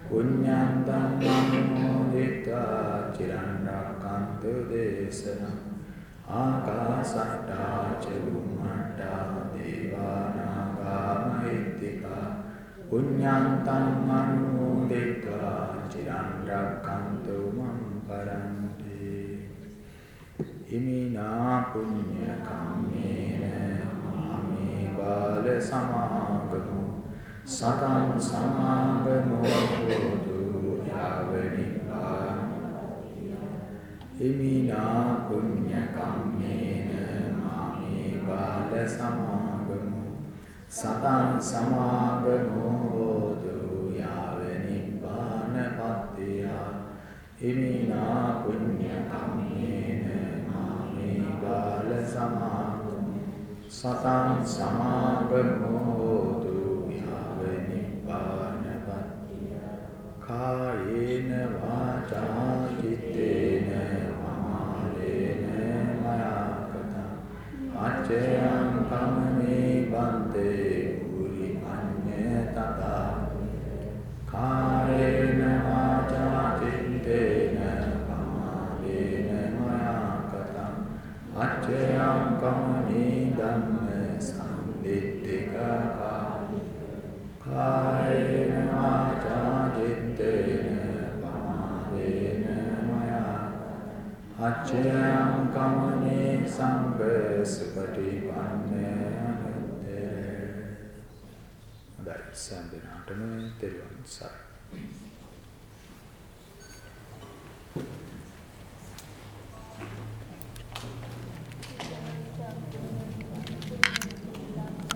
පුඤ්ඤන්තං අනුමෝදිතා චිරන් රක්칸තු දේශනං ආකාශට්ටා ච බුම්මට්ටා දේවා නාග මහින්දිකා පුඤ්ඤන්තං අනුමෝදිत्वा චිරං රක්ඛන්තු මං පරන්ති ඉමිනා පුඤ්ඤ කම්මේන මාමේ බාල සමාගමු සතං සමාගමෝ හෝතු යාවනිපා ඉමිනා පුඤ්ඤ කම්මේන මාමේ බාල සමාගමු සතං සමාගමෝ හෝතු යාව නිපානපත්තිය ඉමිනා පුඤ්ඤ කම්මේන මාමේ බාල සමාගමු සතං සමාගමෝ හෝතු යාව නිපානපත්තිය කායේන වාචා අච්චයං කමනේ සංඝ සුපටිපන්න අනුත්තේ. හොඳයි. සම්දිනාටම තෙරුවන් සරණයි.